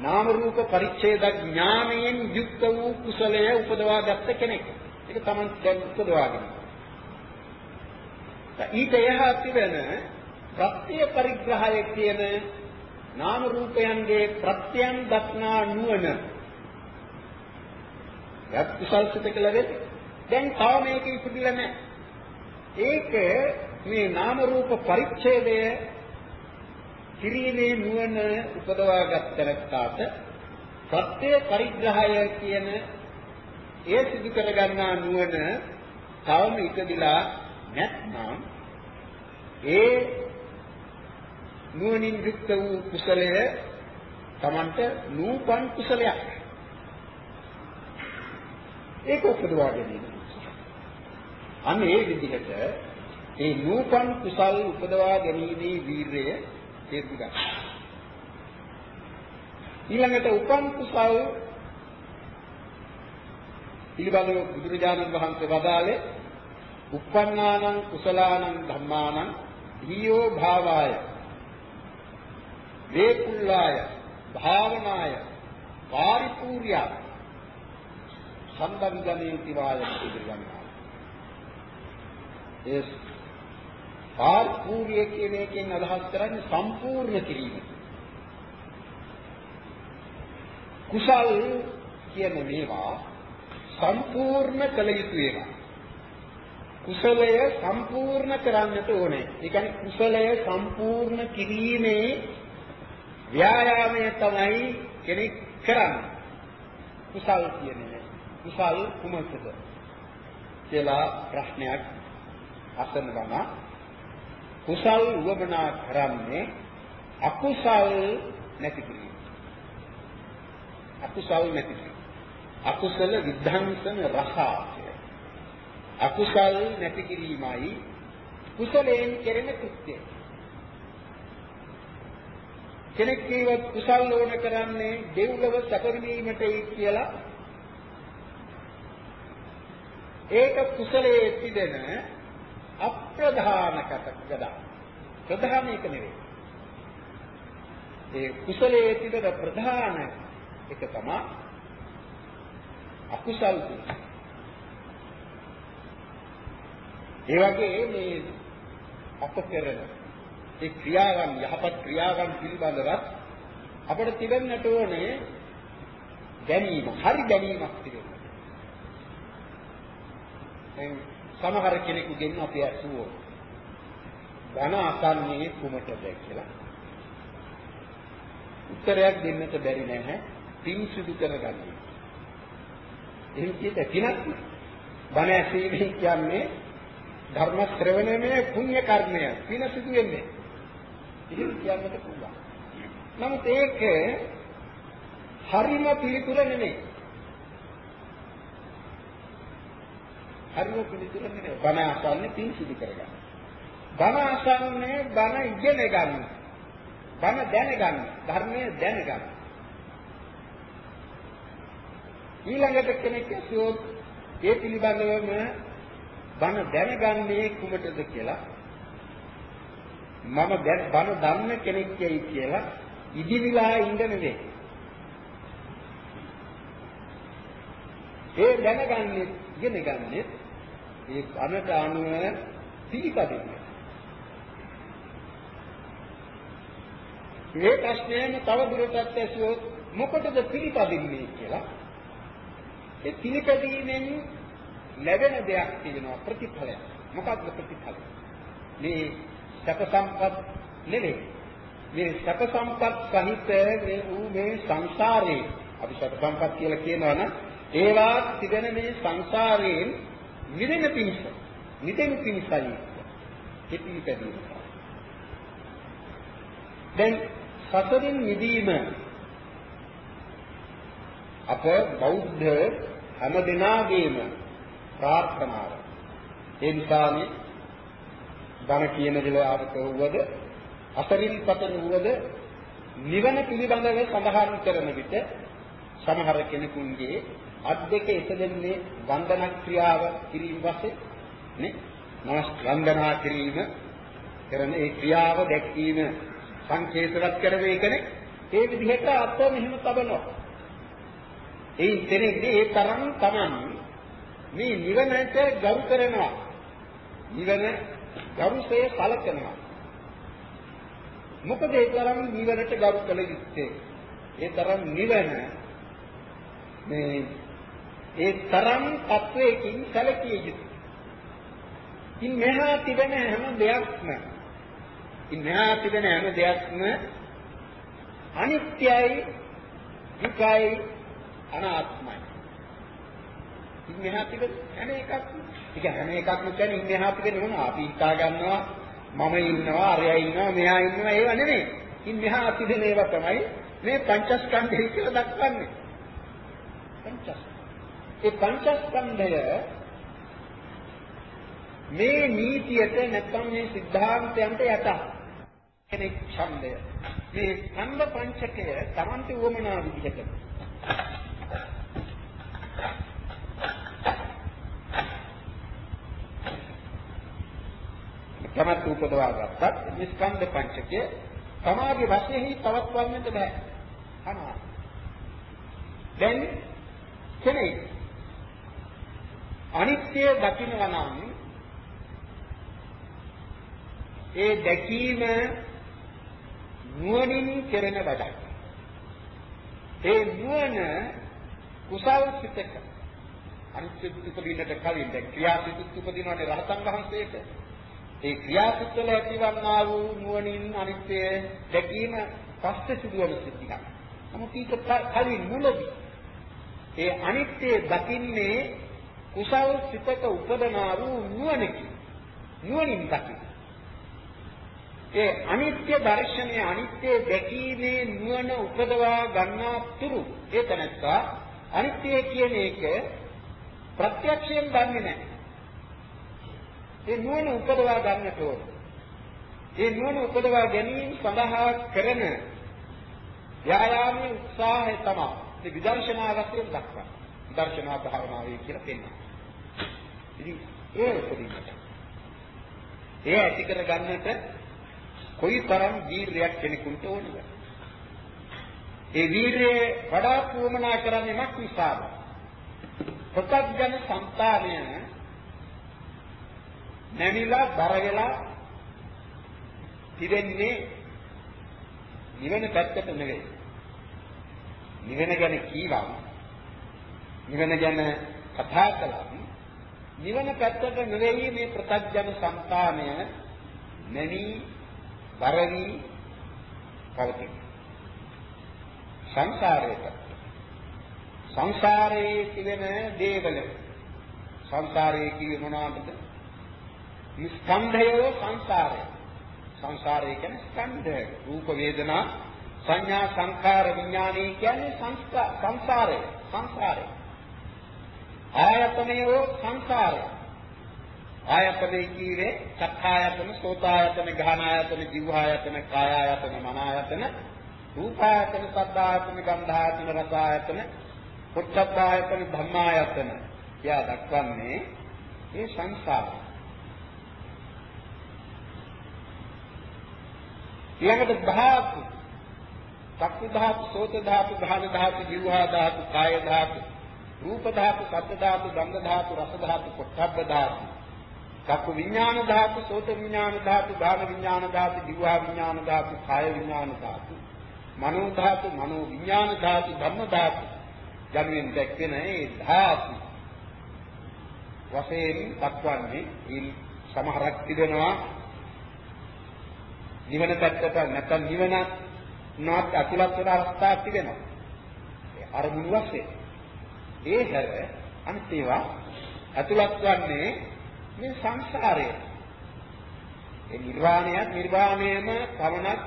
නාම රූප පරිච්ඡේද ඥානයෙන් යුක්ත වූ කුසලය උපදවා ගත්ත කෙනෙක්. ඒක Taman දැන් උපදවාගෙන. ඊට එහා තිබෙන ප්‍රත්‍ය පරිග්‍රහය කියන නාම රූපයන්ගේ ප්‍රත්‍යයන් දක්නා නුවණ යත් කුසල්සිත කියලා වෙන්නේ දැන් තව මේක ඉපදිලා නැහැ ඒක මේ නාම රූප පරිච්ඡේදය කිරීමේ නුවණ උපදවා ගන්නට ප්‍රත්‍ය පරිග්‍රහය කියන ඒ සිදු කර ගන්නා නුවණ තවම ඉපදිලා නැත්නම් ඒ නුවණින් යුක්ත වූ කුසලය Tamanට නූපන් කුසලයක්. ඒක උපදවා ගැනීම. අන්න ඒ විදිහට ඒ නූපන් කුසල් උපදවා ගැනීමේ වීරය තේරුම් ගන්න. ඊළඟට උපන් කුසල් පිළිබඳව බුදුරජාණන් වහන්සේ වදාළේ uppannānaṁ කුසලානං ධම්මානං ධීයෝ භාවාය. වේකුල්ලාය භාවනාය පාරිපූර්ය. සම්බන්ධනේති වායති පිළිගන්නවා ඒ පාරිපූර්ය කියන එකෙන් අදහස් කරන්නේ සම්පූර්ණ කිරීම කුසල් කියන මේවා සම්පූර්ණ කළ යුතු ඒවා කුසලය සම්පූර්ණ කරන්නට ඕනේ. ඒ කියන්නේ කුසලය සම්පූර්ණ කිරීමේ ව්‍යායාමය තමයි කෙනෙක් කරන්නේ. කුසල් කියන්නේ කුසල් කුමකද කියලා ප්‍රශ්නයක් අසන ගම කුසල් වමනා කරන්නේ අකුසල් නැති කිරීම. අකුසල් නැති කිරීම. අකුසල විද්ධාංසන රසාය. අකුසල් නැති කිරීමයි කුසලයෙන් කෙරෙන කෘත්‍යය. කෙනෙක් කීවත් කුසල් ඕන කරන්නේ දෙව්ලොව සැපරීමටයි කියලා ඒක කුසලයේ තිබෙන අප්‍රධාන කතකදා ප්‍රධාන එක නෙවෙයි. ඒ කුසලයේ තිබෙන ප්‍රධාන එක තමයි අකුසල් ඒ වගේ මේ අප කරන ඒ ක්‍රියාවන් යහපත් ක්‍රියාවන් පිළිබඳවත් අපිට තිබෙන්නට ඕනේ දැනීම, හරි දැනීමක් තිබෙන්න. දැන් සමහර කෙනෙකුගෙන් අපි අසුවෝ ධන අසන්නේ කුමටද කියලා. උත්තරයක් දෙන්නට බැරි නැහැ. පින් සිදු කරගන්නේ. එහෙම කියත පිනක් බණ ඇසීමෙන් කියන්නේ ධර්ම ශ්‍රවණයේ පුණ්‍ය කර්මය පින සිදු වෙන්නේ. ඉතින් කියන්නට පුළුවන්. නමුත් ඒක හරිම පිළිතුර නෙමෙයි. හරිම පිළිතුර නෙමෙයි. බණ අසන්නේ පින් සිදු කරගන්න. බණ අසන්නේ බණ ඉගෙන ගන්න. බණ දැනගන්න. ධර්මය දැනගන්න. ඊළඟට කෙනෙක් ඇසුවොත් ඒ පිළිබඳවම බණ දැනගන්නේ කුමටද කියලා මම බණ දන්න කෙනෙක් යයි කියලා ඉදිවිලා ඉන්න නෙවෙයි. ඒ දැනගන්නේ ඉගෙන ගන්නෙ ඒ බණට අනුව පිළිපදින්න. මේ ප්‍රශ්නයම තව දුරටත් ඇසුවොත් මොකටද පිළිපදින්නේ කියලා ඒ පිළිපදීමෙන් ලැබෙන දෙයක් තියෙනවා ප්‍රතිඵලයක්. මොකක්ද ප්‍රතිඵලය? මේ සැප සම්පත් නෙවෙයි. මේ සැප සම්පත් සහිත මේ වූ මේ සංසාරේ අපි සැප සම්පත් කියලා කියනවනම් ඒවා තිබෙන මේ සංසාරයෙන් නිදෙන පිණිස නිදෙන පිණිසයි කෙටි පැදීම. දැන් සතරින් නිදීම අප බෞද්ධ හැම දිනාගේම ප්‍රාර්ථනාව. ඒ නිසානේ ධන කියන දලාවක වුවද අතරින් පතන වුවද නිවන පිළිබඳව සඳහන් කරන විට සමහර කෙනෙකුගේ අත් දෙක එසදෙන්නේ වන්දනා ක්‍රියාව කිරීම වශයෙන් නේ? නමස් වන්දනා කිරීම කරන ඒ ක්‍රියාව දැක්වීම සංකේතවත් කරන එකනේ. ඒ විදිහට අත මෙහෙම තබනවා. ඒ කෙනෙක්ගේ ඒ තරම් Taman මේ නිවනට ගරු කරනවා. නිවන ගරුසේ සලකනවා. මොකද ඒ තරම් නිවනට ගරු කළ යුත්තේ? ඒ තරම් නිවන මේ ඒ තරම් තත්වයකින් සැලකිය යුතුයි. ඉන් මෙහා තිබෙන හැම දෙයක්ම ඉන් මෙහා තිබෙන හැම දෙයක්ම අනිත්‍යයි දුකයි අනාත්මයි. ඉන් මෙහා තිබෙන හැම එකක්ම ඒක හැම එකක්ම කියන්නේ ඉන් මෙහා තිබෙන මොනවා අපි හිතා ගන්නවා මම ඉන්නවා අරයා ඉන්නවා මෙයා ඉන්නවා ඒව නෙමෙයි. ඉන් මෙහා තිබෙන ඒවා තමයි මේ පංචස්කන්ධය කියලා දක්වන්නේ. පංචස්කන්ධ ඒ පංචස්කන්ධය මේ නීතියට නැත්නම් මේ સિદ્ધාන්තයන්ට යට කෙනෙක් ඡන්දය. මේ ඡන්ද පංචකය Tamante උවමනා විදිහට. තමත් උපදවා ගත්තත් මේ ස්කන්ධ පංචකය තමාගේ වශයෙන්හි පවත්වන්නට බෑ. අනවා. දැන් කෙනෙක් අනිත්‍ය දකිනවා නම් ඒ දැකීම නුවණින් කෙරෙන වැඩක්. ඒ නුවණ කුසල් සිතක අනිත්‍ය උපදින්නට කලින් දැන් ක්‍රියාසිත උපදිනවානේ රහතන් වහන්සේට. ඒ ක්‍රියාසිත වල ඇතිවන්නා වූ නුවණින් අනිත්‍ය දැකීම පස්සේ සිදුවන සිද්ධියක්. නමුත් ඊට කලින් මුලදී ඒ අනිත්‍ය දකින්නේ කුසල් සිතක උපදනා වූ නුවණකි. නුවණින් දකින්න. ඒ අනිත්‍ය දර්ශනය අනිත්‍ය දැකීමේ නුවණ උපදවා ගන්නා තුරු ඒ තැනත්තා අනිත්‍ය කියන එක ප්‍රත්‍යක්ෂයෙන් දන්නේ නැහැ. ඒ නුවණ උපදවා ගන්නට ඕන. ඒ නුවණ උපදවා ගැනීම සඳහා කරන යායාමී උත්සාහය තමයි මේ විදර්ශනා වශයෙන් දක්වන්නේ. විදර්ශනා භාවනාවේ කියලා පෙන්නනවා. ඉතින් ඒ උපදින්නට. ඒ ඇති කර ගන්නට කොයිතරම් වීරයක් කෙනෙකුට ඕනද? ඒ වීරයේ වඩා පුමනා කරන්නේ මක් නිසාද? ප්‍රත්‍යඥ సంతානය නැමිලා බර වෙලා තිබෙන්නේ නිවෙන පැත්තට නෙවෙයි. නිවෙන ගැන කීවම් නිවන ගැන කතා කළා නිවන පැත්තට නෙවෙයි මේ ප්‍රත්‍යඥ సంతානය නැමි බරවි පවතින සංසාරයට සංසාරයේ තිබෙන දේවල සංසාරයේ කියේ මොනවාද? ස්කන්ධය සංසාරය. සංසාරය කියන්නේ ස්කන්ධ රූප වේදනා සංඥා සංඛාර විඥානයි කියන්නේ සංස්කාර සංසාරය. සංසාරය. ආයතනයෝ සංසාරය. ආයතනේ කීවේ චක්ඛායතන, සෝතායතන, ගහනායතන, જીවහායතන, කායායතන, මනායතන, රූපායතන, සද්ධායතන, ගන්ධායතන, රසායතන, පුච්ඡත්තායතන, ධම්මායතන. යා දක්වන්නේ මේ සංසාරය. ඊළඟට ධාතු චක්කු ධාතු, සෝත ධාතු, ගාන ධාතු, જીවහා ධාතු, කාය ධාතු, රූප ධාතු, ශබ්ද ධාතු, ගන්ධ ධාතු, රස ධාතු, පොට්ටබ්බ ධාතු. චක්කු විඥාන ධාතු, සෝත විඥාන ධාතු, ධාන විඥාන ධාතු, දිවහා විඥාන ධාතු, කාය විඥාන ධාතු. මනෝ ධාතු, මනෝ විඥාන ධාතු, ධම්ම ධාතු. යනුවෙන් දැක්වෙන ඒ ධාතු වශයෙන් දක්වන්නේ ඊ සමහරක් තිබෙනවා නිවන පැත්තට නැත්නම් නිවන නාත් අතුලත් වෙන අවස්ථාවක් තිබෙනවා. ඒ අරමුණු වශයෙන් ඒ හැර අනිත් ඒවා ඇතුළත් වන්නේ මේ සංසාරය. ඒ නිර්වාණයත් නිර්වාණයම පවණක්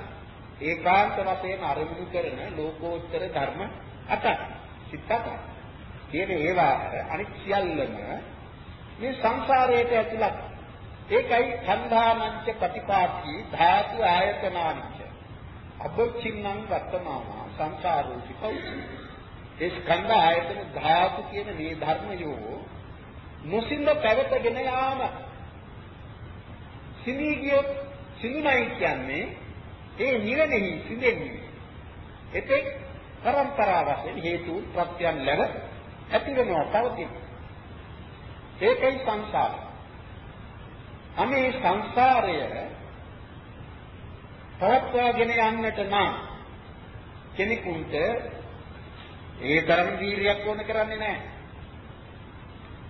ඒකාන්ත වශයෙන් අරමුණු කරන ලෝකෝත්තර ධර්ම අටක්. සිත් අටක්. කියන ඒවා අනිත් සියල්ලම මේ සංසාරයට ඇතුළත්. ඒකයි ඡන්දානංච ප්‍රතිපාටි ධාතු ආයතනානිච්ච. අබොච්චින්නම් වත්තමාන සංසාරෝචි කෞසි. ඒ ස්කන්ධ ආයතන ධාතු කියන මේ ධර්මයෝ නොසින්ද පැවතගෙන යාම. සිනී ගියොත් සිනුනයි කියන්නේ ඒ නිවනෙහි සිඳෙන්නේ. එතෙක් පරම්පරාව වශයෙන් හේතු ප්‍රත්‍යයන් ලැබ ඇති වෙනවා පවතින. ඒකයි සංසාරය. අනේ සංසාරය පවත්වාගෙන යන්නට නම් කෙනෙකුට ඒ තරම් වීරියක් ඕන කරන්නේ නැහැ.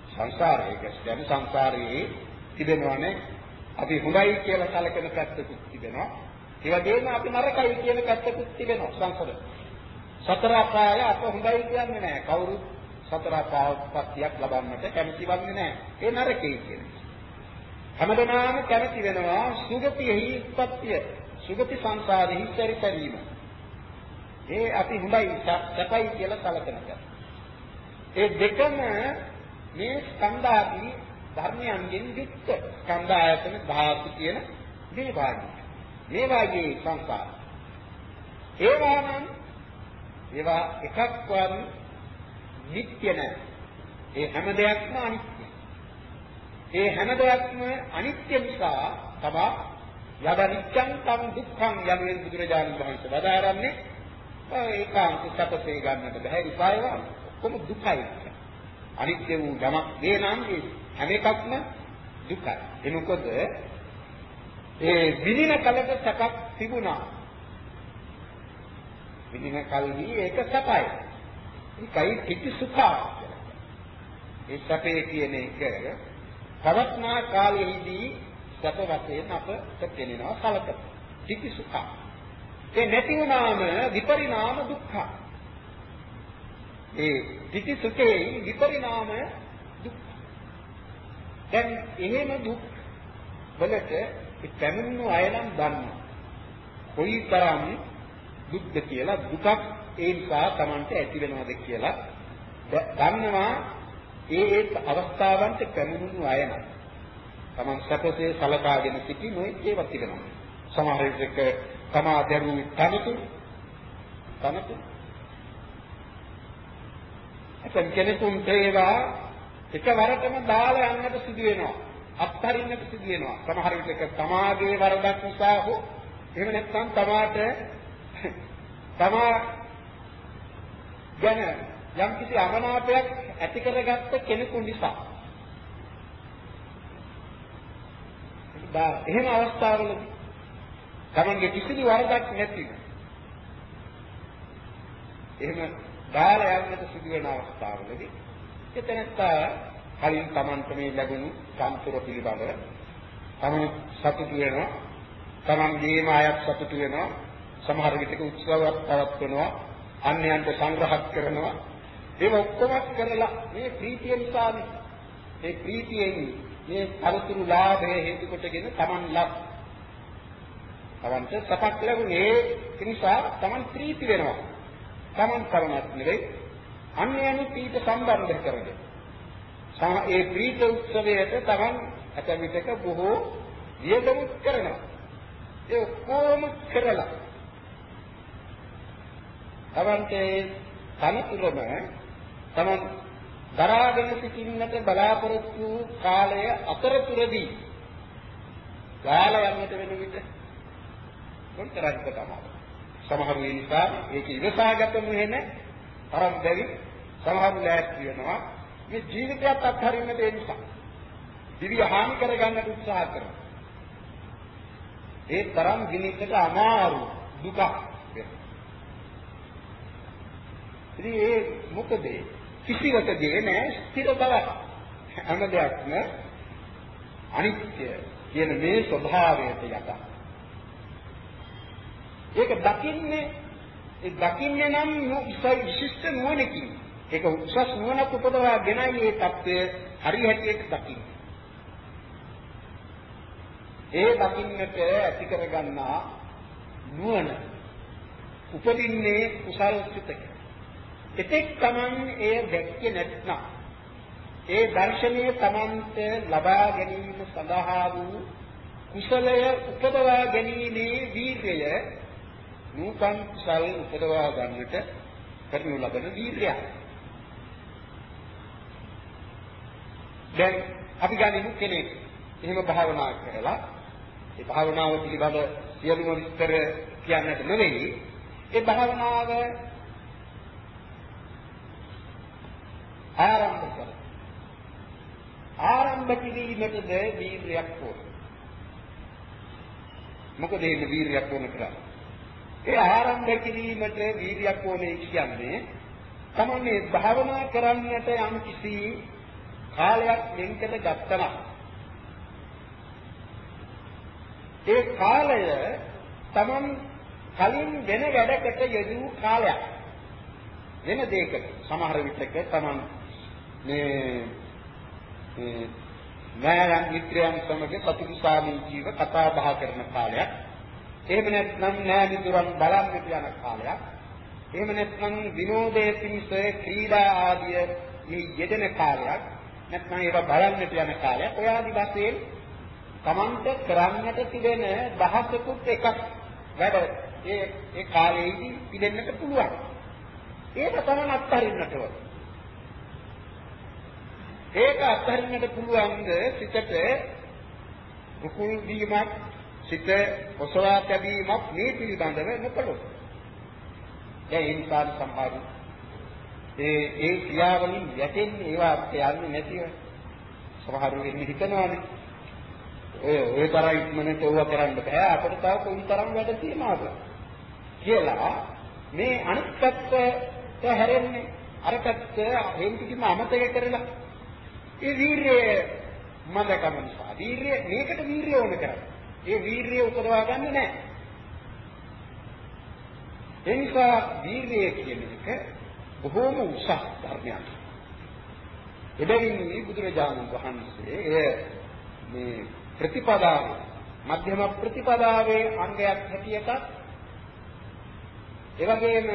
සංසාරයේ කියන්නේ සංසාරයේ තිබෙනවානේ අපි හොඳයි කියලා සැලකෙන පැත්තකුත් තිබෙනවා. ඒ වගේම අපි නරකයි කියන පැත්තකුත් තිබෙනවා සංසාරේ. සතර අපාය අප හොඳයි කියන්නේ නැහැ. කවුරුත් සතර අපායපත්තියක් ලබන්නට කැමති වන්නේ නැහැ. ඒ නරකයි කියන්නේ. හැමදෙනාම කැමති වෙනවා සුගතියෙහි උත්පත්තිය. සුගති සංසාරෙහි පරිපරීම. ඒ අපි හොඳයි සැපයි කියලා සැලකනවා. ඒ දෙකම මේ ස්කන්ධාදී ධර්මයන්ගෙන් යුක්ත ස්කන්ධ ආයතන ධාතු කියන මේ වාග්ය. මේ වාග්යේ සංසාර. ඒවා නම් ඒවා එකක්වත් නිට්ටය නැහැ. ඒ හැම දෙයක්ම අනිත්‍යයි. ඒ හැම දෙයක්ම අනිත්‍ය නිසා තමයි යදනිච්ඡං තම් දුක්ඛං යනුවෙන් බුදුරජාණන් වහන්සේ වදාරන්නේ ඒකාන්ත සපසේ ගන්නට බෑ උපායව ඔක්කොම දුකයි. අනිත්‍ය වූ යමක් වේ නම් ඒ හැම එකක්ම දුකයි. ඒ මොකද ඒ විඳින කලක සැපක් තිබුණා. විඳින කල්හි ඒක සැපයි. ඒකයි පිටි සුඛා ඒ සැපේ කියන එක පවත්නා කාලයේදී සැප වශයෙන් අපට පෙනෙනවා සලක. පිටි සුඛා. ඒ නැති වුණාම විපරිණාම දුක්ඛ. ඒ පිටි සුඛේ විපරිණාම දුක්. දැන් එහෙම දුක් වලට පැමිණුණු අය නම් දන්නවා. කොයිතරම් දුක්ද කියලා දුකක් ඒ නිසා Tamante ඇති වෙනවද කියලා දන්නවා ඒ ඒ අවස්ථාවන්ට පැමිණුණු අය නම් Taman සැපසේ සලකාගෙන සිටි නොයි ඒවත් තිබෙනවා. සමහර විටක තමා දරුවු තනතු තනතු එතන කෙනෙකුට ඒවා එකවරටම දාලා යන්නට සිදු වෙනවා. අත්හරින්නට සිදු වෙනවා. සමහර විටක තමාගේ වරදක් නිසා හෝ එහෙම නැත්නම් තමාට තමා ගැන යම්කිසි අමනාපයක් ඇති කරගත්ත කෙනෙකු නිසා. එහෙම අවස්ථාවලදී තමන්ගේ කිසිදු වරදක් නැතිව. එහෙම දාලා යන්නට සිදු වෙන අවස්ථාවලදී එතනත්තා කලින් තමන්ට මේ ලැබුණු සම්පූර්ණ පිළිබඳව තමන් සතුටු වෙනවා තමන්ගේම අයත් සතුටු වෙනවා සමහර විටක උත්සවයක් පවත්වනවා අන්‍යයන්ට සංග්‍රහ කරනවා. ඒක ඔක්කොම කරලා මේ ප්‍රීතිය නිසානේ. ඒ ප්‍රීතියෙන් මේ අරතුරු ලාභය හේතු කොටගෙන තමන් ලබ තමන්ට සපක් ලැබුණේ. ඒ නිසා තමන් ප්‍රීති වෙනවා. තමන් කරනත් නෙවෙයි. අන්‍යයන් ප්‍රීත සම්බන්ධ කරගෙන. ඒ ප්‍රීත උත්සවයට තමන් අතමිටක බොහෝ වියදම් කරනවා. ඒ ඔක්කොම කරලා තමන්ට තනතුරම තමන් දරාගෙන සිටින්නට බලාපොරොත්තු කාලය අතරතුරදී ගාලා යන්නට වෙන විට කොතරම්ද තමයි. සමහර වෙලෙ නිසා ඒක ඉවසාගත නොහෙන තරම් බැරි සමහර ලෑස්ති වෙනවා මේ ජීවිතයත් අත්හරින්න දෙන්න නිසා. දිවි හානි කරගන්නට උත්සාහ කරනවා. ඒ තරම් දිනකට අමාරු දුකක් ඉතින් ඒ මොකද කිසිවකදී නෑ ස්ථිර බවක් හැම දෙයක්ම අනිත්‍ය කියන මේ ස්වභාවයට යට. ඒක දකින්නේ ඒ දකින්නේ නම් විශිෂ්ට නුවණකින් ඒක උසස් නුවණක් උපදවාගෙනයි මේ தත්ත්වය හරි හැටියට දකින්නේ. ඒ දකින්නට ඇති කරගන්නා නුවණ උපදින්නේ කුසල් සිතක. එතෙක් Taman එය දැක්කේ නැත්නම් ඒ දර්ශනීය Tamanට ලබා ගැනීම සඳහා වූ කුසලය උපදවා ගැනීමේ වීර්යය නූපන් කුසල් උපදවා ගන්නට කරනු ලබන වීර්යය. දැන් අපි ගනිමු කෙනෙක්. එහෙම භාවනා කරලා ඒ භාවනාව පිළිබඳ සියලුම විස්තර කියන්නට නෙවෙයි. ඒ භාවනාව ආරම්භ කර ආරම්භ කිරීමටද වීර්යයක් ඕන? මොකද මේ වීර්යයක් ඕන කරන්නේ ඒ ආරම්භ කිරීමට වීර්යයක් ඕනේ කියන්නේ තමන්නේ භාවනා කරන්නට යම් කිසි කාලයක් වෙන්කර ගත්තනම් ඒ කාලය තමන් කලින් වෙන වැඩකට යෙදූ කාලයක්. වෙන දෙයකට. සමහර විටක තමන් මේ මේ නෑයන් මිත්‍රයන් සමග සතුටු සාමීචීව කතා බහ කරන කාලයක්. එහෙම නැත්නම් නෑ මිතුරන් බලන්නට යන කාලයක් එහෙම නැත්නම් විනෝදයේ පිණිස ක්‍රීඩා ආදිය යෙදෙන කාලයක් නැත්නම් ඒවා බලන්නට යන කාලයක් ඔය ආදි වශයෙන් Tamante කරන්නට තිබෙන දහසකුත් එකක් වැඩ ඒ ඒ කාලෙදී පිළිෙන්නට පුළුවන්. ඒක තමයි අත්හරින්නට ඕන. ඒක අත්හරින්නට පුළුවන්ද සිතට රුකුල් වීමක් සිත ඔසවා තැබීමක් මේ පිළිබඳව නොකළොත්. දැන් ඒ නිසා සම්භාවි ඒ ඒ ක්‍රියාවලින් යැටෙන්නේ ඒවා යන්නේ නැතිව. සමහර වෙන්නේ හිතනවානේ ඔය ඔය තරම් ඉක්මනට ඕව කරන්න බෑ. අපිට තව කොයි තරම් වැඩ තියෙනවද? කියලා මේ අනිත් පැත්තට හැරෙන්නේ. අර පැත්ත හේන් කිසිම අමතක කරලා. ඒ වීරිය මන්දකම නිසා. වීරිය මේකට වීරිය ඕන කරන්නේ. ඒ වීරිය උපදවා ගන්න නෑ ඒ නිසා වීරිය කියන එක බොහෝම උසස් ධර්මයක් එබැවින් මේ බුදුරජාණන් වහන්සේ එය මේ ප්‍රතිපදාව මධ්‍යම ප්‍රතිපදාවේ අංගයක් හැටියට ඒ වගේම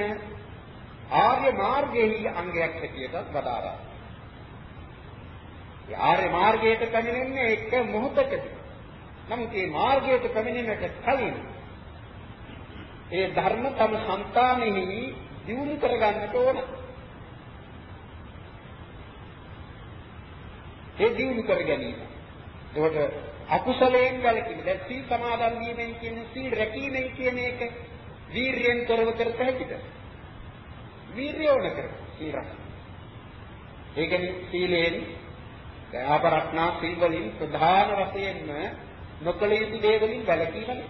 ආර්ය මාර්ගයේ අංගයක් හැටියට වදාරා. ඒ ආර්ය මාර්ගයට පැමිණෙන්නේ එක මොහොතකදී. නමුත් මේ මාර්ගයට පැමිණෙන්නට කලින් ඒ ධර්ම තම సంతානෙහි දියුණු කරගන්නට ඕන. ඒ දියුණු කර ගැනීම. ඒකට අකුසලයෙන් වැළකීම. දැන් සීල් සමාදන් වීමෙන් කියන්නේ සීල් රැකීමෙන් කියන එක වීරියෙන් කරව කරත හැකිද? වීරිය ඕන කර සීල් රැකීම. ඒ කියන්නේ සීලෙන් දයාපරක්නා සීල් වලින් ප්‍රධාන වශයෙන්ම නොකල යුතු දේ වලින් වැළකීමනේ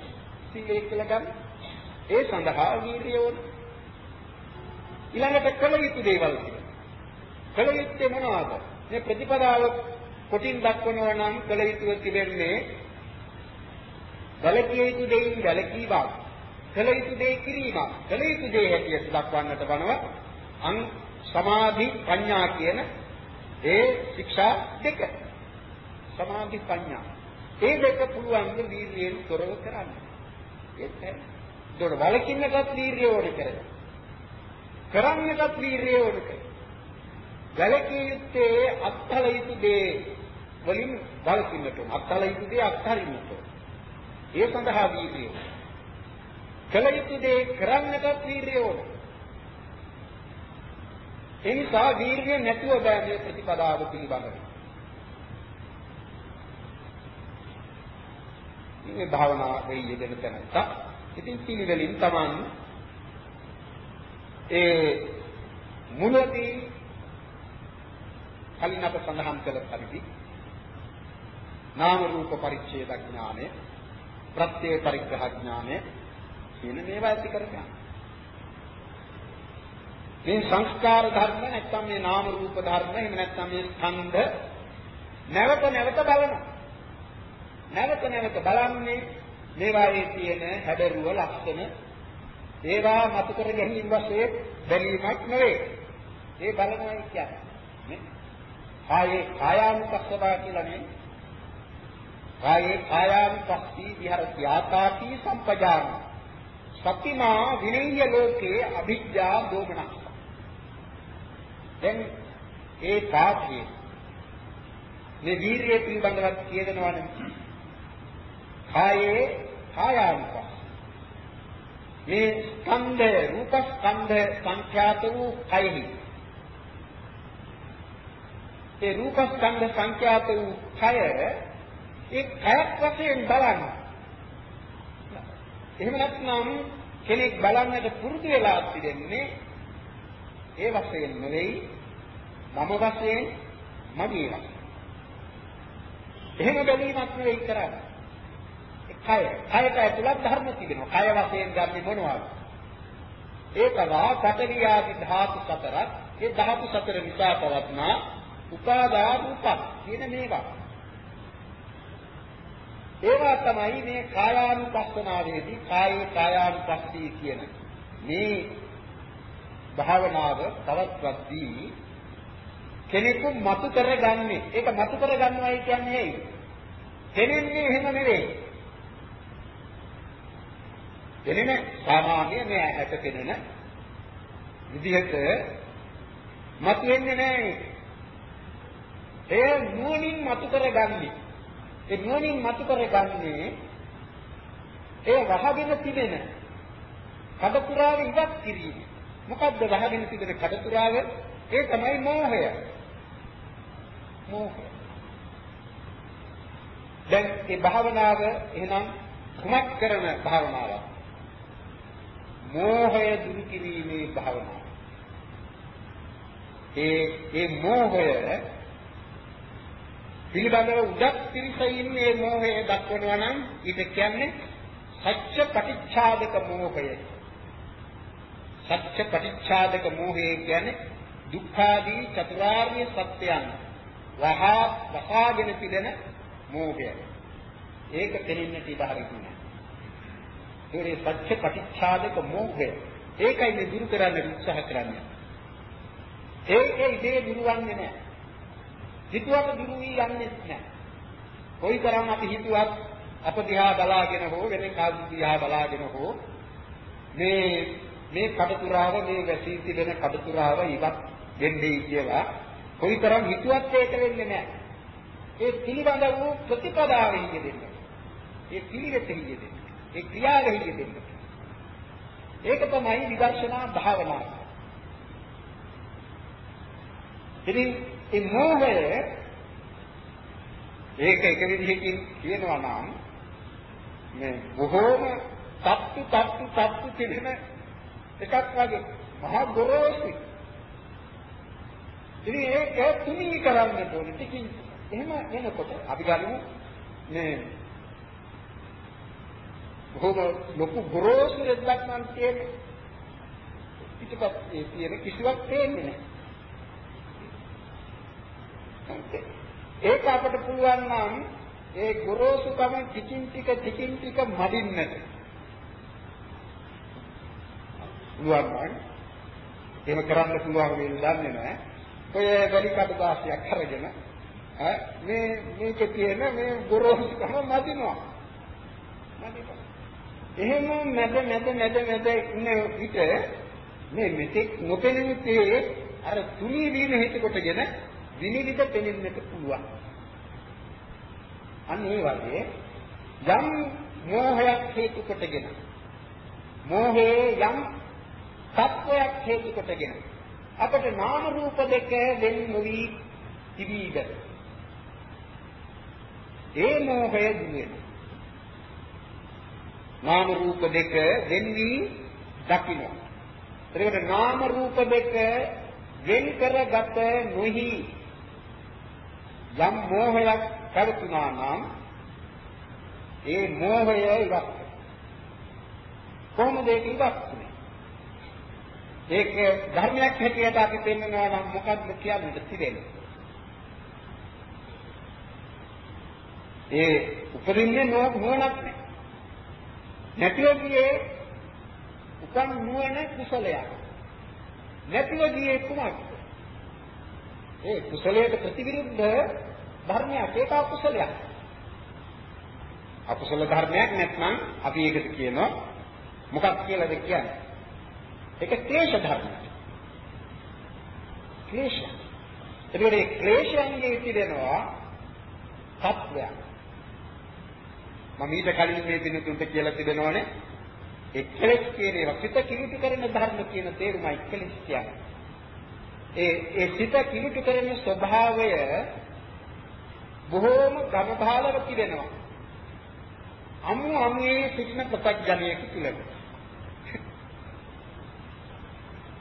සීලය කියලා ගන්න. ඒ සඳහා වීරිය ඕන. ඊළඟට කල යුතු දේවල් කියලා. කල යුත්තේ මොනවාද? මේ ප්‍රතිපදාව කොටින් දක්වනවා නම් කළ යුතුව තිබෙන්නේ වැලකිය යුතු දෙයින් වැලකීමක් කළ යුතු දේ කිරීමක් කළ යුතු දේ හැටියට දක්වන්නට වනව අං සමාධි ප්‍රඥා කියන ඒ ශික්ෂා දෙක සමාධි ප්‍රඥා ඒ දෙක පුළුවන් වීර්යයෙන් තොරව කරන්න ඒක දොර වලකින්නටත් වීර්යය ඕනේ කරගන්න කරන්නටත් වීර්යය ඕනේ කරගන්න වැලකිය යුත්තේ අත්හල යුතු දේ වලින් වළකින්නට ඕන. අත්හල යුතු දේ අත්හරින්නට ඕන. ඒ සඳහා වීර්යය. කළ යුතු දේ කරන්නටත් වීර්යය ඕන. ඒ නිසා වීර්යය නැතුව බෑ මේ ප්‍රතිපදාව පිළිබඳව. මේ භාවනාවේ යෙදෙන තැනට ඉතින් පිළිවෙලින් Taman ඒ මුලදී කලින් අප සඳහන් කළ පරිදි නාම රූප පරිච්ඡේද ඥානය, ප්‍රත්‍ය පරිග්‍රහ ඥානය කියන මේවා ඇති කරගන්න. මේ සංස්කාර ධර්ම නැත්නම් මේ නාම රූප ධර්ම එහෙම නැත්නම් මේ ස්කන්ධ නැවත නැවත බලනවා. නැවත නැවත බලන්නේ මේවායේ තියෙන හැඩරුව ලක්ෂණ ඒවා මතු කර ගැනීම වශයෙන් බැලීමක් නෙවෙයි. ඒ බලනවායි කියන්නේ. නේ? කායේ කායානුපස්සවා කියලා නේ. කායේ කායානුපස්සී විහරති ආතාපි සම්පජාන. සතිමා විනීය ලෝකේ අභිජ්ජා දෝමනක්. දැන් ඒ පාඨයේ මේ වීරිය පිළිබඳව කියනවානේ. කායේ කායානුපස්සී මේ ස්කන්ධ රූප ස්කන්ධ සංඛ්‍යාත වූ කයෙහි ඒ රූප ස්කන්ධ සංඛ්‍යාත වූ කය ඒ කයක් වශයෙන් බලන්න. එහෙම නැත්නම් කෙනෙක් බලන්නට පුරුදු වෙලා තිබෙන්නේ ඒ වශයෙන් නෙවෙයි මම වශයෙන් මගේ වශයෙන්. එහෙම බැලීමක් නෙවෙයි කරන්නේ. කය. කයට ඇතුළත් ධර්ම තිබෙනවා. කය වශයෙන් ගන්නේ මොනවද? ඒකවා පඨවි ආදි ධාතු සතරක්. ඒ ධාතු සතර නිසා පවත්නා උපාදා රූප කියන මේවා. ඒවා තමයි මේ කායානුපස්සනාවේදී කායේ කායානුපස්සී කියන මේ භාවනාව පවත්වද්දී කෙනෙකු මතු කරගන්නේ ඒක මතු කරගන්නවයි කියන්නේ ඇයි? කෙනෙන්නේ එහෙම නෙවෙයි. පෙනෙන සාමාන්‍ය මේ ඇට පෙනෙන විදිහට මතුවෙන්නේ නැහැ. ඒ නුවණින් මතු කරගන්නේ. ඒ නුවණින් මතු කරගන්නේ ඒ වහගෙන තිබෙන කඩතුරාව ඉවත් කිරීම. මොකද්ද වහගෙන තිබෙන කඩතුරාව? ඒ තමයි මෝහය. මෝහය. දැන් මේ භාවනාව එහෙනම් කුමක් කරන භාවනාවක්? මෝහය දුරු කිරීමේ භාවනාව. ඒ ඒ මෝහය පිළිබඳව උදක් පිරිසින් මේ මෝහය දක්වනවා නම් ඊට කියන්නේ සත්‍ය පටිච්ඡාදක මෝහය. සත්‍ය පටිච්ඡාදක මෝහය කියන්නේ දුක්ඛාදී චතුරාර්ය සත්‍යයන් වහා වහාගෙන පිළිදෙන මෝහය. ඒක දෙනින්නට ඉඩ හරින්නේ ඒ සත්‍ය ප්‍රතිච්ඡාදක මෝහය. ඒකයි මේ දුරු කරන්න උත්සාහ කරන්නේ. ඒ ඒ ඉතේ දුරවන්නේ නැහැ. හිතුවට දුරු වී යන්නේ නැහැ. කොයිතරම් අපි හිතුවත් අප දිහා බලාගෙන හෝ වෙන කාදු දිහා බලාගෙන හෝ මේ මේ කඩතුරාව මේ වැසී තිබෙන කඩතුරාව ඉවත් වෙන්නේ කියලා කොයිතරම් හිතුවත් ඒක වෙන්නේ නැහැ. ඒ පිළිබඳ වූ ප්‍රතිපදාවෙහි යෙදෙන්න. ඒ පිළිවෙතෙහි යෙදෙන්න. ඒ ක්‍රියාවෙහි යෙදෙන්න. ඒක තමයි විදර්ශනා භාවනාව. ඉතින් මේ මෝහය ඒක එක විදිහකින් කියනවා නම් මේ බොහෝම තත්තු තත්තු තත්තු කියන එකක් වගේ මහා ගොරෝසුයි. ඉතින් ඒක තුනී කරන්න ඕනේ. ටිකින් එහෙම වෙනකොට අපි ගනිමු මේ බොහොම ලොකු ගොරෝසු රෙද්දක් නම් තියෙන්නේ. පිටපත් තියෙන කිසිවක් පේන්නේ නැහැ. ඒක අපිට පුළුවන් නම් ඒ ගොරෝසුකම ටිකින් ටික ටිකින් ටික මදින්නට. පුළුවන් නම් එහෙම කරන්න පුළුවන් වෙන්නේ දන්නේ නැහැ. ඔය වැඩි කඩදාසියක් අරගෙන මේ මේකේ තියෙන මේ ගොරෝසුකම මදිනවා. මදිනවා. එහෙම මැද මැද මැද මැද ඉන්න විට මේ මෙතෙක් නොපෙනෙන තේ අර තුනී වීම හේතු කොටගෙන විනිවිද පෙනෙන්නට පුළුවන්. අන්න ඒ වගේ යම් මෝහයක් හේතු කොටගෙන මෝහේ යම් තත්වයක් හේතු කොටගෙන අපට නාම රූප දෙක වෙන් නොවි තිබීද ඒ මෝහය දුන්නේ නාම රූප දෙක වෙන් වී දකින්න. එතකොට නාම රූප දෙක වෙන් කරගත නොහි යම් මෝහයක් පැවතුනා නම් ඒ මෝහය ඉවත් කොහොමද ඒක ඉවත් වෙන්නේ? ඒක ධර්මයක් හැටියට අපි පෙන්වනවා නම් මොකක්ද කියන්නේ තිබෙන්නේ? ඒ උපරින්නේ නෝනක් නේ. නැතිව ගියේ උපන් නුවණ කුසලයක්. නැතිව ගියේ කුමක්ද? ඒ කුසලයට ප්‍රතිවිරුද්ධ ධර්මයක් ඒක අකුසලයක්. අකුසල ධර්මයක් නැත්නම් අපි ඒකට කියනවා මොකක් කියලාද කියන්නේ? ඒක ක්ලේශ ධර්මයක්. ක්ලේශ. එතකොට මේ ක්ලේශයන්ගේ තිබෙනවා තත්වයක්. මම ඊට කලින් මේ දිනුතුන්ට කියලා තිබෙනවානේ ඒ කෙලෙස් කියන ඒවා සිත කිලිටු කරන ධර්ම කියන තේරුමයි කෙලෙස් කියන්නේ. ඒ ඒ සිත කිලිටු කරන ස්වභාවය බොහෝම ගමභාලව තිබෙනවා. අමු අමුයේ සිටින ප්‍රත්‍යඥයෙකු තුල.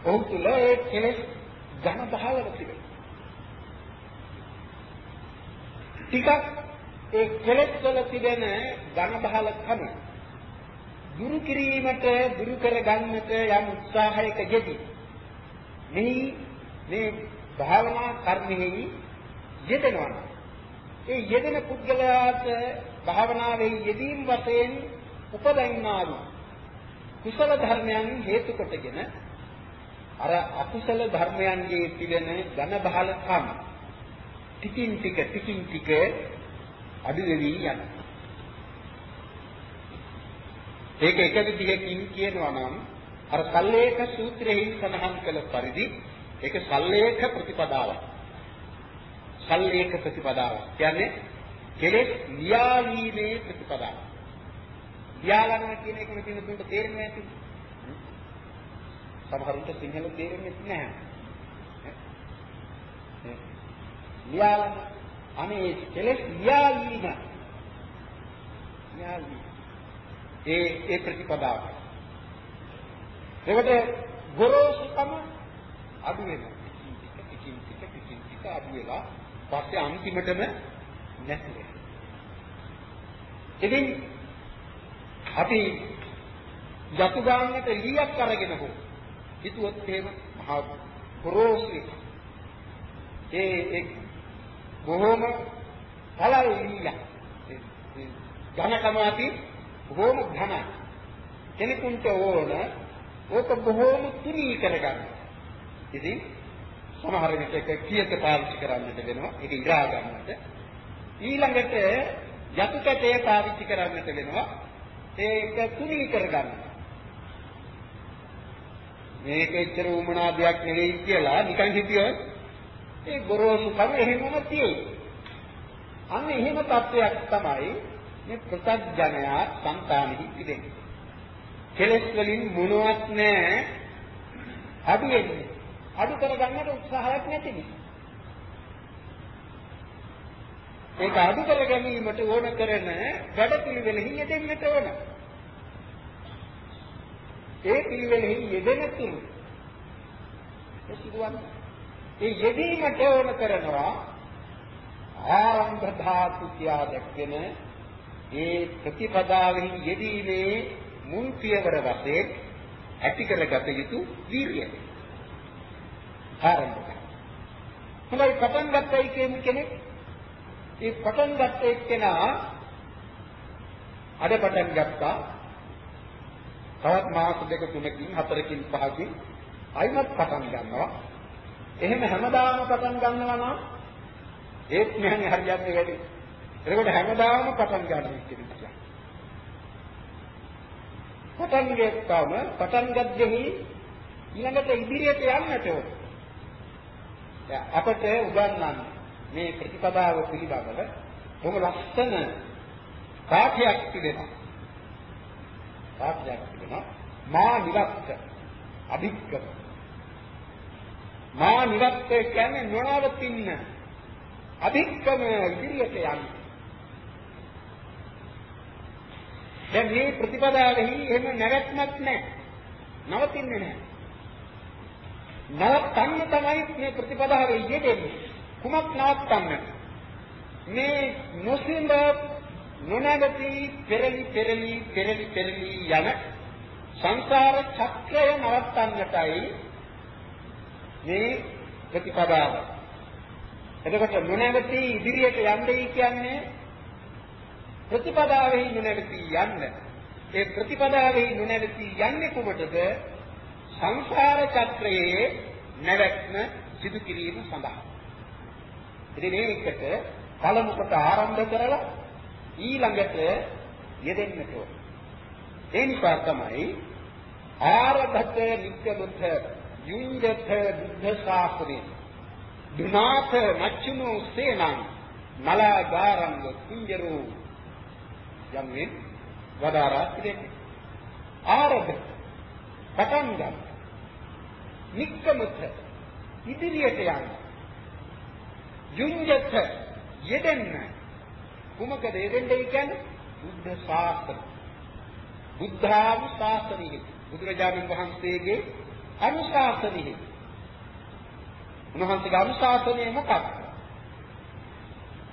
ඔහු තුල ඒ කෙලෙස් ගමභාලව තිබෙනවා. ටිකක් ඒ කෙලෙස් වල තිබෙන ගමභාලකම දුරු කිරීමට දුරු කර ගන්නට යම් උත්සාහයක යෙදී මේ මේ භාවනා කර්මෙහි යෙදෙනවා. ඒ යෙදෙන පුද්ගලයාට භාවනාවේ යෙදීම් වශයෙන් උපදින්නා වූ කුසල ධර්මයන් හේතු කොටගෙන අර අකුසල ධර්මයන්ගේ තිබෙන ඝන බහලකම් ටිකින් ටික ටිකින් ටික අඩු වෙවි යනවා. ඒක එක විදිහකින් කියනවා නම් අර සල්ලේඛ සූත්‍රයේ සඳහන් කළ පරිදි ඒක සල්ලේඛ ප්‍රතිපදාවක්. සල්ලේඛ ප්‍රතිපදාවක්. කියන්නේ කෙලෙස් ලියාලීමේ ප්‍රතිපදාවක්. ලියාලනවා කියන එක මෙතන තුන්ට තේරෙන්නේ නැති. සමහරුන්ට සිංහල තේරෙන්නේ නැහැ. ලියාලන අනේ කෙලෙස් ලියාලීම. ලියාලීම ඒ ඒ ප්‍රතිපදාව. ඒකට ගොරෝසුකම අඩු වෙනවා. ටිකින් ටික ටිකින් ටික ටික අඩු වෙලා පස්සේ අන්තිමටම නැති වෙනවා. ඉතින් අපි යතු ගන්නට ලීයක් අරගෙන හෝ හිතුවොත් එහෙම මහා ගොරෝසු ඒ ඒ බොහොම පළල් ලීයක්. ඝනකම අපි බොහොම ඝනයි. කෙනෙකුට ඕන ඕක බොහොම තුනී කරගන්න. ඉතින් සමහර විටක කීයක පාවිච්චි කරන්නට වෙනවා. ඒක ඉරා ගන්නට. ඊළඟට යතු කැටේ පාවිච්චි කරන්නට වෙනවා. ඒක තුනී කරගන්න. මේක එච්චර උමනා දෙයක් නෙවෙයි කියලා නිකන් හිතියොත් ඒ ගොරෝසු කම එහෙමම තියෙයි. අන්න එහෙම තත්වයක් තමයි මේ ප්‍රත්‍යඥයා సంతානෙහි තිබෙන්නේ. කෙලස් වලින් මොනවත් නැහැ අඩු වෙන්නේ. අඩු කරගන්නට උත්සාහයක් නැති නිසා. ඒක අඩු කර ගැනීමට ඕන කරන වැඩ පිළිවෙලෙහි යෙදෙන්නට ඕන. ඒ පිළිවෙලෙහි යෙදෙන තුරු ඒ සිදුවන්නේ. ඒ යෙදීමට ඕන කරනවා ආරම්භ ධාතු කියා දැක්වෙන ඒ ප්‍රතිපදාවෙහි යෙදීමේ මුල් පියවර වශයෙන් ඇති කරගත යුතු වීර්යය. ආරම්භය. හොඳයි පටන් ගත්තයි කියන කෙනෙක් ඒ පටන් ගත්ත එක්කෙනා අද පටන් ගත්තා තවත් මාස දෙක තුනකින් හතරකින් පහකින් අයිමත් පටන් ගන්නවා එහෙම හැමදාම පටන් ගන්නවා නම් ඒත් මෙහන්නේ හරියන්නේ වැඩි එතකොට හැමදාම පටන් ගන්න කෙනෙක්. පටන් ගත්තාම පටන් ගද්දෙහි ඊළඟට ඉදිරියට යන්නට ඕන. අපට උගන්වන්නේ මේ ප්‍රතිපදාව පිළිබඳව බොහොම ලස්සන පාඨයක් තිබෙනවා. පාඨයක් තිබෙනවා. මා නිරක්ත අභික්කම. මා නිරක්ත කියන්නේ නොනවතින්න. අභික්කම ඉදිරියට යන්නේ. දැන් මේ ප්‍රතිපදාවෙහි එහෙම නැවැත්මක් නැහැ. නවතින්නේ නැහැ. නවත්තන්න තමයි මේ ප්‍රතිපදාවේ යෙදෙන්නේ. කුමක් නවත්තන්න? මේ නොසින්ද නොනවති පෙරලි පෙරලි පෙරලි පෙරලි යන සංසාර චක්‍රය නවත්තන්නටයි මේ ප්‍රතිපදාව. එතකොට නොනවති ඉදිරියට යන්නයි කියන්නේ ප්‍රතිපදාවෙහි නොනැවති යන්න. ඒ ප්‍රතිපදාවෙහි නොනැවති යන්නේ කොමටද? සංසාර චක්‍රයේ නැවැත්ම සිදු කිරීම සඳහා. ඉතින් මේකට පළමු කොට ආරම්භ කරලා ඊළඟට යෙදෙන්නට ඕන. ඒ නිසා තමයි ආරභත නිත්‍යබුද්ධ යුංජත බුද්ධ ශාස්ත්‍රේ දුනාත මච්චුනෝ සේනං නලාගාරංග කුංජරෝ යම්ෙන් වදාරා තිබෙන්නේ ආරභ පටන් ගන්න. නික්කමත ඉදිරියට යන්න. යුංජත යෙදෙන්න. කුමකද යෙදෙන්නේ කියන්නේ? බුද්ධ ශාස්ත්‍ර බුද්ධානුශාසනෙහි බුදුරජාණන් වහන්සේගේ අනුශාසනෙහි උන්වහන්සේගේ අනුශාසනය මොකක්ද?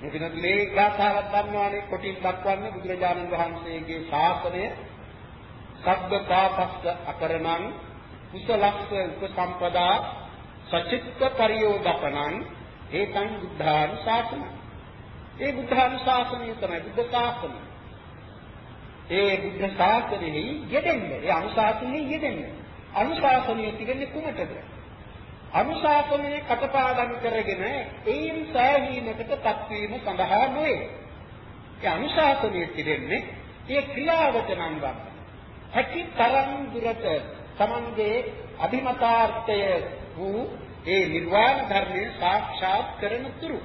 මෙතන මේ ගාථාවක් දන්නවානේ කොටින් දක්වන්නේ බුදුරජාණන් වහන්සේගේ ශාසනය. සබ්බපාපස්ස අකරණං කුසලස්ස උපසම්පදා සචිත්ත පරියෝදපණං ඒතං බුද්ධානුශාසනං. ඒ බුද්ධානුශාසනය තමයි බුද්ධ ශාසනය. ඒ බුද්ධ ශාසනයෙහි යෙදෙන්න. ඒ අනුශාසනයෙහි යෙදෙන්න. අනුශාසනය තිබෙන්නේ කුමටද? අනුශාසනයේ කටපාඩම් කරගෙන ඒන් සෑහීමකටපත් වීම සඳහා නොවේ. ඒ අනුශාසනයේ තිබෙන්නේ ඒ ක්‍රියාවට නම් ගන්න. හැකි තරම් දුරට තමන්ගේ අභිමතාර්ථය වූ ඒ නිර්වාණ ධර්මයේ සාක්ෂාත් කරන තුරු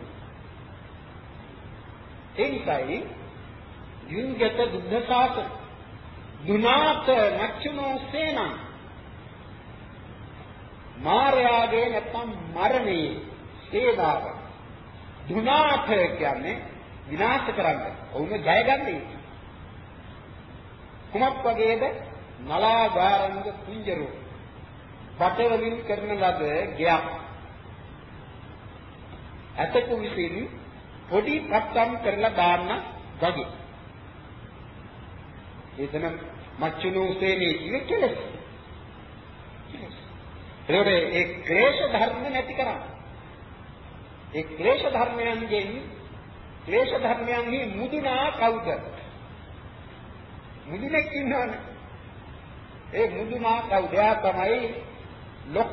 එනිසායි යුංගත බුද්ධ ශාසන දුනාත නච්චනෝ සේනං මාර්යාගේ නැත්තම් මරණේ සේනාව දුනාත කියන්නේ විනාශ කරන්න. ඔවුන් ජයගන්නේ. කුමක් වගේද? නලාගාරංග කුංජරෝ. බටවලින් කරන ලද ගයක්. ඇතකු විසින් පොඩි පත්තම් කරලා දාන්න වගේ. එතන මච්චුනෝසේනේ කියේ කෙලස්. ඒකට ඒ ක්ලේශ ධර්ම නැති කරා. ඒ ක්ලේශ ධර්මයන්ගෙන් ක්ලේශ ධර්මයන්හි මුදුනා කවුද? මුදුනෙක් ඉන්නවනේ. ඒ මුදුනා කවුද? එයා තමයි ලොක්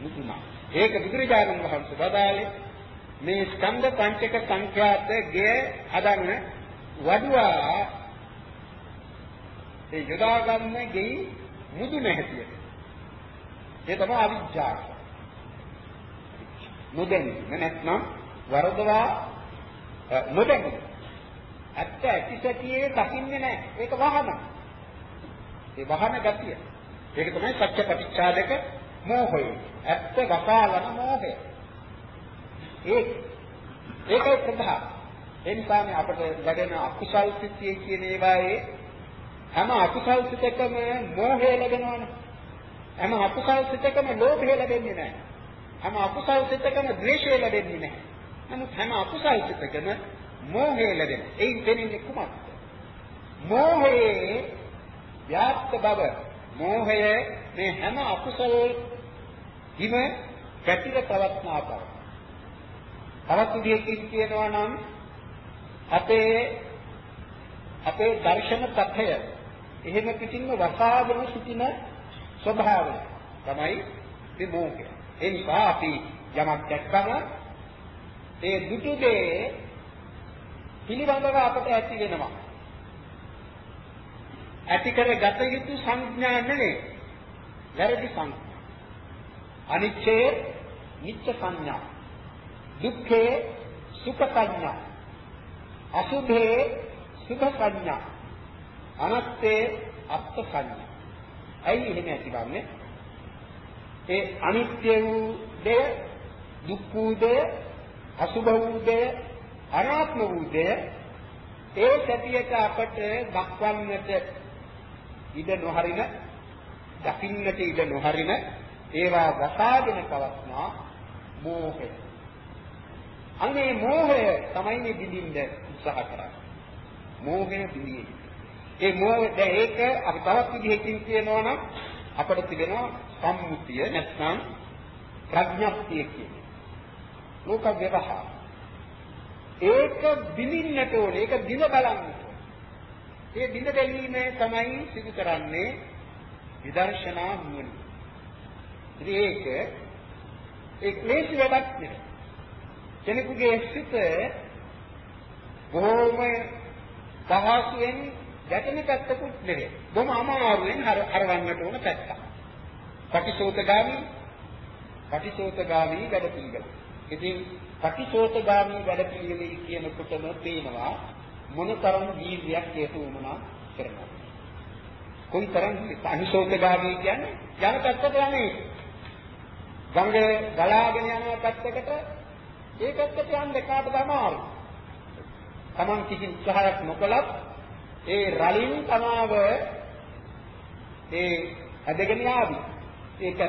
මුදුනා. ඒක බුදුරජාණන් වහන්සේ වදාළේ මේ ස්කන්ධ පංචක සංඛ්‍යාත ගේ හදන්න වඩුවා ඒ යොදා ගන්න ගෙයි මුදුන හැටියට. ඒ තමයි අවිජ්ජාව. නොදැනීම නැත්නම් වරදවා නොදැනීම. ඇත්ත ඇතිසතියේ දකින්නේ නැහැ. ඒක වහන. ඒ වහන ගතිය. ඒක තමයි සත්‍ය ප්‍රතිචාරක මෝහය. ඇත්ත වකාලන මෝහය. ඒ ඒකයි ප්‍රධාන. ඒ නිසානේ අපට ලැබෙන අකුසල් සිත්යේ කියන ඒවායේ හැම අකුසල් සිතකම මෝහය ලැබෙනවනේ. හැම අකුසල් සිතකම ලෝභය ලැබෙන්නේ නැහැ. හැම අකුසල් සිතකම ද්වේෂය ලැබෙන්නේ නැහැ. නමුත් හැම අකුසල් සිතකම මෝහය ලැබෙන. ඒන් දෙන්නේ කුමක්ද? මෝහයේ ව්‍යාප්ත බව. මෝහය මේ හැම අකුසල හිම පැතිර පවත්නා බව. තවත් විදිහකින් කියනවා නම් අපේ අපේ දර්ශන තත්ය එහෙම පිටින්ම වසාගෙන සිටින ස්වභාවය තමයි මේ මෝහය. ඒ නිසා අපි යමක් දැක්කම ඒ දුටු දේ පිළිබඳව අපට ඇති වෙනවා. ඇති කරගත යුතු සංඥා නෙවේ. වැරදි සංඥා. අනිච්චේ නිච්ච සංඥා. දුක්ඛේ සුඛ සංඥා. අසුභේ සුභ සංඥා. අනත්තේ අත්ත් සංඥා. ඇයි එහෙම ඇතිවන්නේ? ඒ අනිත්‍ය වූ දෙය, දුක් වූ දෙය, අසුභ වූ දෙය, අනාත්ම වූ දෙය ඒ සතියට අපට දක්වන්නට ඉඩ නොහරින, දකින්නට ඉඩ නොහරින ඒවා වසාගෙන පවත්නා මෝහය. අනේ මෝහය තමයි මේ දිදින්න උත්සාහ කරන්නේ. මෝහය දිදින්නේ. ඒ මෝහ දැන් ඒක අපි තවත් විදිහකින් කියනවා නම් අපිට තිබෙනවා සම්මුතිය නැත්නම් ප්‍රඥප්තිය කියන්නේ. ලෝක ව්‍යවහාර. ඒක දිලින්නට ඕනේ. ඒක දින බලන්න. ඒ දින බැලීම තමයි සිදු කරන්නේ විදර්ශනා නුවණ. ඉතින් ඒක ඒ ක්ලේශ වැඩක් නෙවෙයි. කෙනෙකුගේ සිත බොහොම පහසුවෙන් ගැටෙන පැත්තකුත් නෙවෙයි. බොහොම අමාරුවෙන් හරවන්නට ඕන පැත්තක්. පටිසෝතගාමි පටිසෝතගාමි වැඩ පිළිවෙල. ඉතින් පටිසෝතගාමි වැඩ පිළිවෙල කියනකොටම පේනවා මොනතරම් ජීවියක් හේතු වුණා කරනවා. කොයිතරම් අනිසෝතගාමි කියන්නේ යන පැත්තට යන්නේ. ගඟේ ගලාගෙන යන පැත්තකට ඒ පැත්තට යන්න කාටද අමාරු. Taman කිසි උත්සාහයක් නොකලත් ඒ රලින් තමාව ඒ ඇදගෙන යාවි. ඒක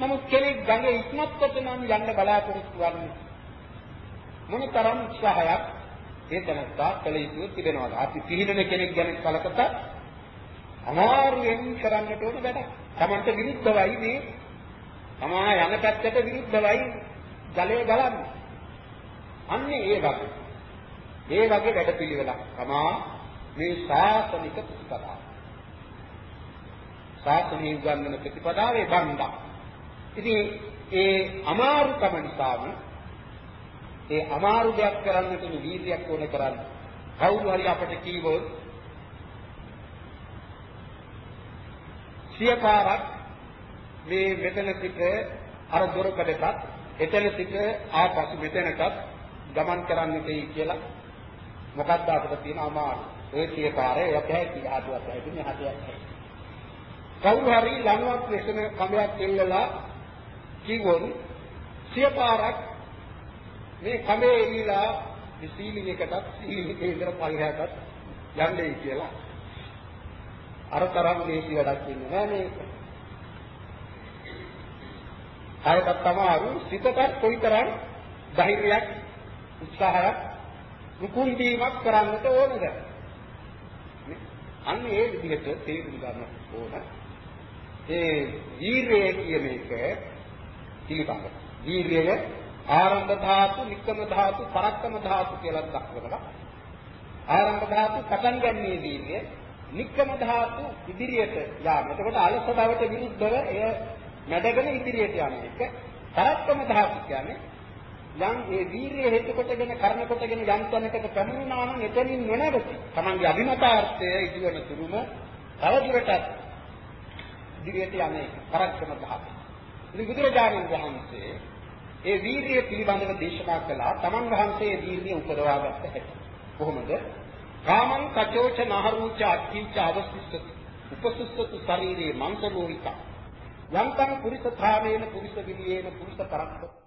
නමුත් කෙනෙක් ගඟේ ඉක්මත් කොට නම් යන්න බලාපොරොත්තු වන්නේ මොනතරම් උත්සාහයක් ඒ තනත්තා කළ යුතු තිබෙනවද? අපි පිළිදෙන කෙනෙක් ගැන කලකට අමාරුවෙන් කරන්නට ඕන වැඩක්. Tamante විරුද්ධවයි මේ තමා යන පැත්තට විරුද්ධවයි ජලය ගලන්නේ. අන්නේ ඒ වගේ. ඒ වගේ වැඩපිළිවෙලක් තමා මේ ශාසනික ප්‍රතිපදාව. ශාසනීය උගන්වන ප්‍රතිපදාවේ බණ්ඩා. ඉතින් ඒ අමාරුකම නිසාම ඒ අමාරු දෙයක් කරන්නට වීර්යයක් ඕන කරන්නේ. කවුරු හරි අපට කීවොත් සියපාරක් මේ මෙතන සිට අර දොරකඩටත් එතන සිට ආපසු මෙතනටත් ගමන් කරන්නටයි කියලා මොකක්ද අපිට තියෙන අමාරු. ඒ සියපාරේ යතයි ආදුවත් ඇයි මේ හදයක්. කවුරු හරි ලණුවක් වෙසෙන කමයක් එල්ලලා කිව්වොත් සියපාරක් මේ කමේ එල්ලලා සීලින් එකටත් සීලින් එකේ ඉඳලා පල්හැටත් යන්නේ කියලා අර තරම් දේශි වැඩක් වෙන්නේ නෑ මේක. ආයතත් අමාරු සිතට කොයිතරම් ධෛර්යයක් උත්සාහයක් මුකුල් දීමක් කරන්නට ඕනද? අන්න ඒ විදිහට තේරුම් ගන්න ඕන. ඒ වීරය කියන එක පිළිබඳ. වීරය ආරම්භ ධාතු, නික්කම ධාතු, පරක්කම ධාතු කියලා දක්වනවා. ආරම්භ ධාතු පටන් ගන්නේ වීරය, නික්කම ධාතු ඉදිරියට යාම. එතකොට අලස බවට විරුද්ධව එය මැඩගෙන ඉදිරියට යන එක. පරක්කම ධාතු කියන්නේ යම් ඒ වීරිය හේතු කොටගෙන කර්ම කොටගෙන යම් තැනකට පැමිණුණා නම් එතනින් නොනැවති. Tamange අභිමතාර්ථය ඉදිවන තුරුම තවදුරටත් ඉදිරියට යන්නේ පරක්කම ධාතු. ඉතින් බුදුරජාණන් වහන්සේ ඒ වීරිය පිළිබඳව දේශනා කළා. Taman වහන්සේ ඒ වීරිය උපදවා ගත්ත හැටි. කොහොමද? කාමං කචෝච නහරුච අක්ඛීච අවසිස්සති. උපසුස්සතු ශරීරේ මංසලෝහිතා. යන්තං පුරිස ධාමේන පුරිස විලියේන පුරිස පරක්ක